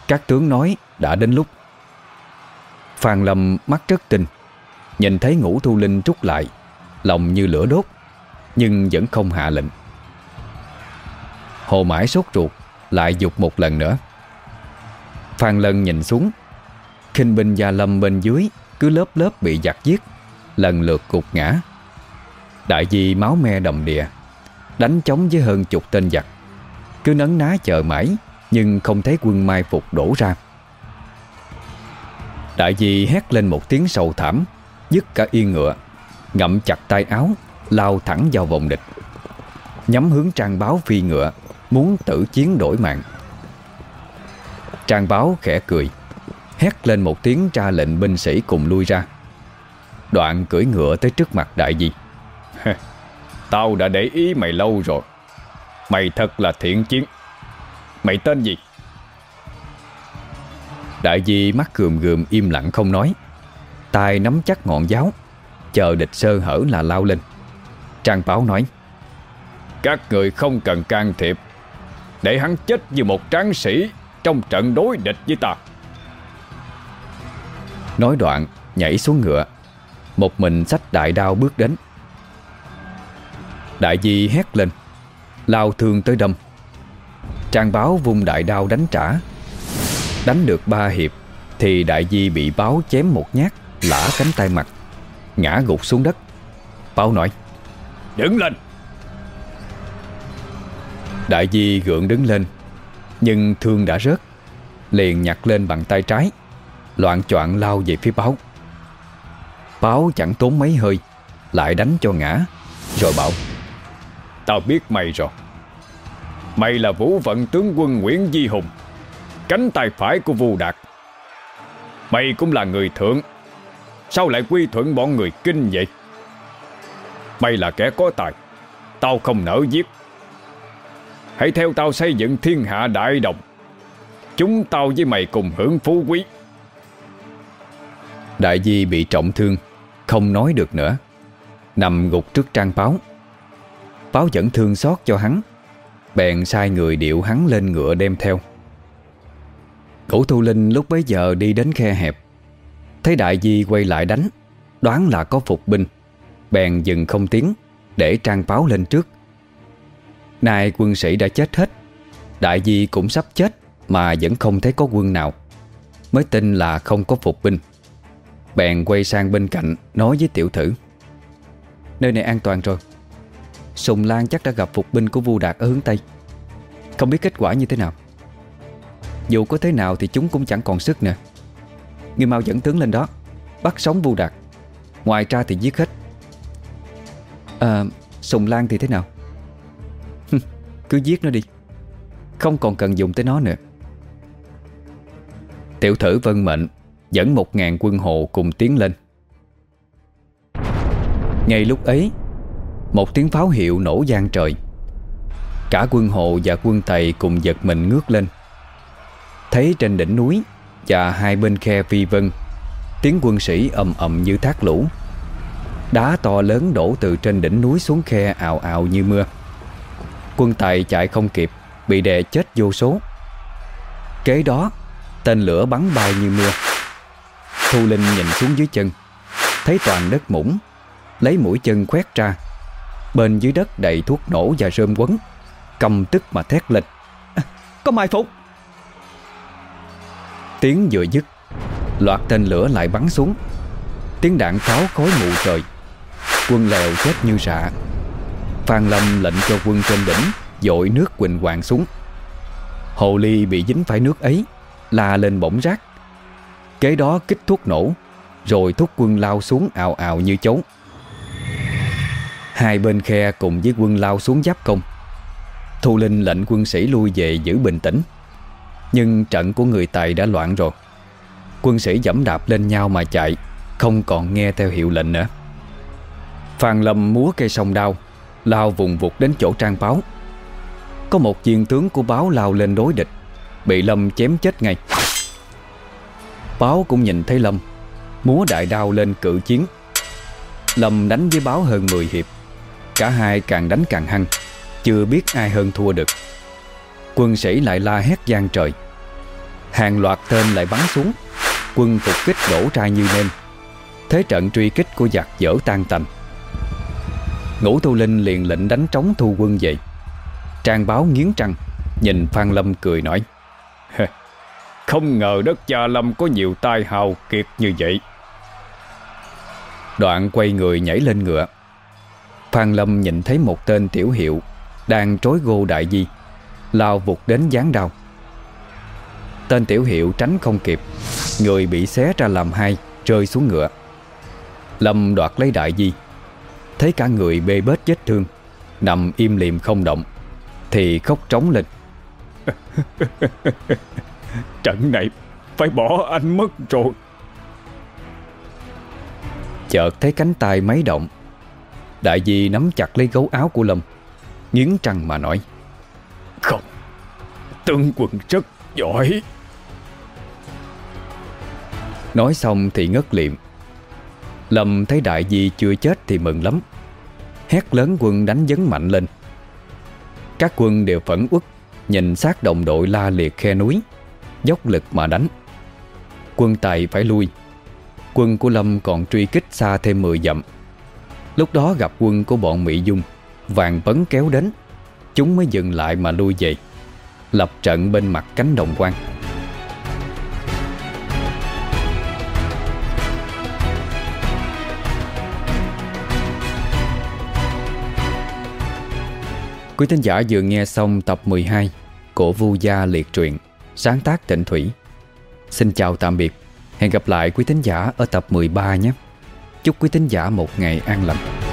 Các tướng nói đã đến lúc. Phan Lâm mắt rất tinh, Nhìn thấy ngũ Thu Linh trút lại, Lòng như lửa đốt, Nhưng vẫn không hạ lệnh. Hồ mãi sốt ruột, Lại dục một lần nữa. Phan Lân nhìn xuống, khinh binh Gia Lâm bên dưới Cứ lớp lớp bị giặc giết. Lần lượt cục ngã. Đại di máu me đầm đìa, Đánh chống với hơn chục tên giặc. Cứ nấn ná chờ mãi, Nhưng không thấy quân mai phục đổ ra. Đại di hét lên một tiếng sầu thảm, Dứt cả yên ngựa, Ngậm chặt tay áo, Lao thẳng vào vòng địch. Nhắm hướng trang báo phi ngựa, Muốn tử chiến đổi mạng. Trang báo khẽ cười, Hét lên một tiếng ra lệnh binh sĩ cùng lui ra. Đoạn cưỡi ngựa tới trước mặt đại di. Tao đã để ý mày lâu rồi. Mày thật là thiện chiến. Mày tên gì? Đại di mắt gườm gườm im lặng không nói. Tay nắm chắc ngọn giáo. Chờ địch sơ hở là lao lên. Trang báo nói Các người không cần can thiệp. Để hắn chết như một tráng sĩ Trong trận đối địch với ta. Nói đoạn nhảy xuống ngựa một mình sách đại đao bước đến. Đại di hét lên, Lao thương tới đâm. Trang báo vung đại đao đánh trả. Đánh được ba hiệp, Thì đại di bị báo chém một nhát, Lã cánh tay mặt, Ngã gục xuống đất. Báo nói, Đứng lên. Đại di gượng đứng lên, Nhưng thương đã rớt, Liền nhặt lên bằng tay trái, Loạn choạng lao về phía báo. Báo chẳng tốn mấy hơi, Lại đánh cho ngã, Rồi bảo, Tao biết mày rồi. Mày là vũ vận tướng quân Nguyễn Di Hùng, Cánh tay phải của Vu Đạt. Mày cũng là người thượng. Sao lại quy thuận bọn người kinh vậy? Mày là kẻ có tài, Tao không nỡ giết. Hãy theo tao xây dựng thiên hạ đại đồng. Chúng tao với mày cùng hưởng phú quý. Đại di bị trọng thương không nói được nữa. Nằm gục trước trang báo. Báo vẫn thương xót cho hắn. Bèn sai người điệu hắn lên ngựa đem theo. Cổ thu linh lúc bấy giờ đi đến khe hẹp. Thấy đại di quay lại đánh Đoán là có phục binh. Bèn dừng không tiếng, Để trang báo lên trước. Nay quân sĩ đã chết hết. Đại di cũng sắp chết Mà vẫn không thấy có quân nào. Mới tin là không có phục binh. Bèn quay sang bên cạnh, Nói với tiểu thử. Nơi này an toàn rồi. Sùng Lan chắc đã gặp phục binh của Vu Đạt ở hướng Tây. Không biết kết quả như thế nào. Dù có thế nào thì chúng cũng chẳng còn sức nữa. Ngươi mau dẫn tướng lên đó, Bắt sống Vu Đạt. Ngoài ra thì giết hết. À Sùng Lan thì thế nào? Cứ giết nó đi. Không còn cần dùng tới nó nữa. Tiểu thử vân mệnh Dẫn một ngàn quân hộ cùng tiến lên. Ngay lúc ấy, Một tiếng pháo hiệu nổ gian trời. Cả quân hộ và quân tày cùng giật mình ngước lên. Thấy trên đỉnh núi Và hai bên khe vi vân, Tiếng quân sĩ ầm ầm như thác lũ. Đá to lớn đổ từ trên đỉnh núi xuống khe ào ào như mưa. Quân Tài chạy không kịp, Bị đè chết vô số. Kế đó, Tên lửa bắn bay như mưa. Thu Linh nhìn xuống dưới chân Thấy toàn đất mũng Lấy mũi chân khoét ra. Bên dưới đất đầy thuốc nổ và rơm quấn Cầm tức mà thét lên. À, Có mai phục. Tiếng vừa dứt Loạt tên lửa lại bắn xuống. Tiếng đạn pháo khói mù trời Quân lèo chết như rạ Phan Lâm lệnh cho quân trên đỉnh Dội nước quỳnh hoàng xuống. Hồ ly bị dính phải nước ấy La lên bỗng rác. Kế đó kích thuốc nổ, Rồi thúc quân lao xuống ào ào như chấu. Hai bên khe cùng với quân lao xuống giáp công. Thu Linh lệnh quân sĩ lui về giữ bình tĩnh. Nhưng trận của người Tài đã loạn rồi. Quân sĩ dẫm đạp lên nhau mà chạy, Không còn nghe theo hiệu lệnh nữa. Phan Lâm múa cây sông đao, Lao vùng vụt đến chỗ trang báo. Có một viên tướng của báo lao lên đối địch, Bị Lâm chém chết ngay. Báo cũng nhìn thấy Lâm. Múa đại đao lên cự chiến. Lâm đánh với báo hơn 10 hiệp. Cả hai càng đánh càng hăng, Chưa biết ai hơn thua được. Quân sĩ lại la hét gian trời. Hàng loạt tên lại bắn xuống. Quân phục kích đổ ra như nêm. Thế trận truy kích của giặc dở tan tành. Ngũ Tu Linh liền lệnh đánh trống thu quân về. Trang báo nghiến trăng, Nhìn Phan Lâm cười nói không ngờ đất cha Lâm có nhiều tai hào kiệt như vậy. Đoạn quay người nhảy lên ngựa. Phan Lâm nhìn thấy một tên tiểu hiệu Đang trối gô đại di, Lao vụt đến gián đao. Tên tiểu hiệu tránh không kịp, Người bị xé ra làm hai, Rơi xuống ngựa. Lâm đoạt lấy đại di. Thấy cả người bê bết vết thương, Nằm im liềm không động, Thì khóc trống lên [laughs] [laughs] Trận này Phải bỏ anh mất rồi. Chợt thấy cánh tay máy động. Đại di nắm chặt lấy gấu áo của Lâm Nghiến trăng mà nói. Không Tướng quân rất giỏi. Nói xong thì ngất liệm. Lâm thấy đại di chưa chết thì mừng lắm. Hét lớn quân đánh dấn mạnh lên. Các quân đều phẫn uất Nhìn sát đồng đội la liệt khe núi Dốc lực mà đánh. Quân Tài phải lui. Quân của Lâm còn truy kích xa thêm 10 dặm. Lúc đó gặp quân của bọn Mỹ Dung, Vàng bấn kéo đến. Chúng mới dừng lại mà lui về, Lập trận bên mặt cánh đồng quan. Quý thính giả vừa nghe xong tập 12 của Vu Gia Liệt Truyện sáng tác Tịnh Thủy. Xin chào tạm biệt. Hẹn gặp lại quý thính giả ở tập 13 nhé. Chúc quý thính giả một ngày an lành.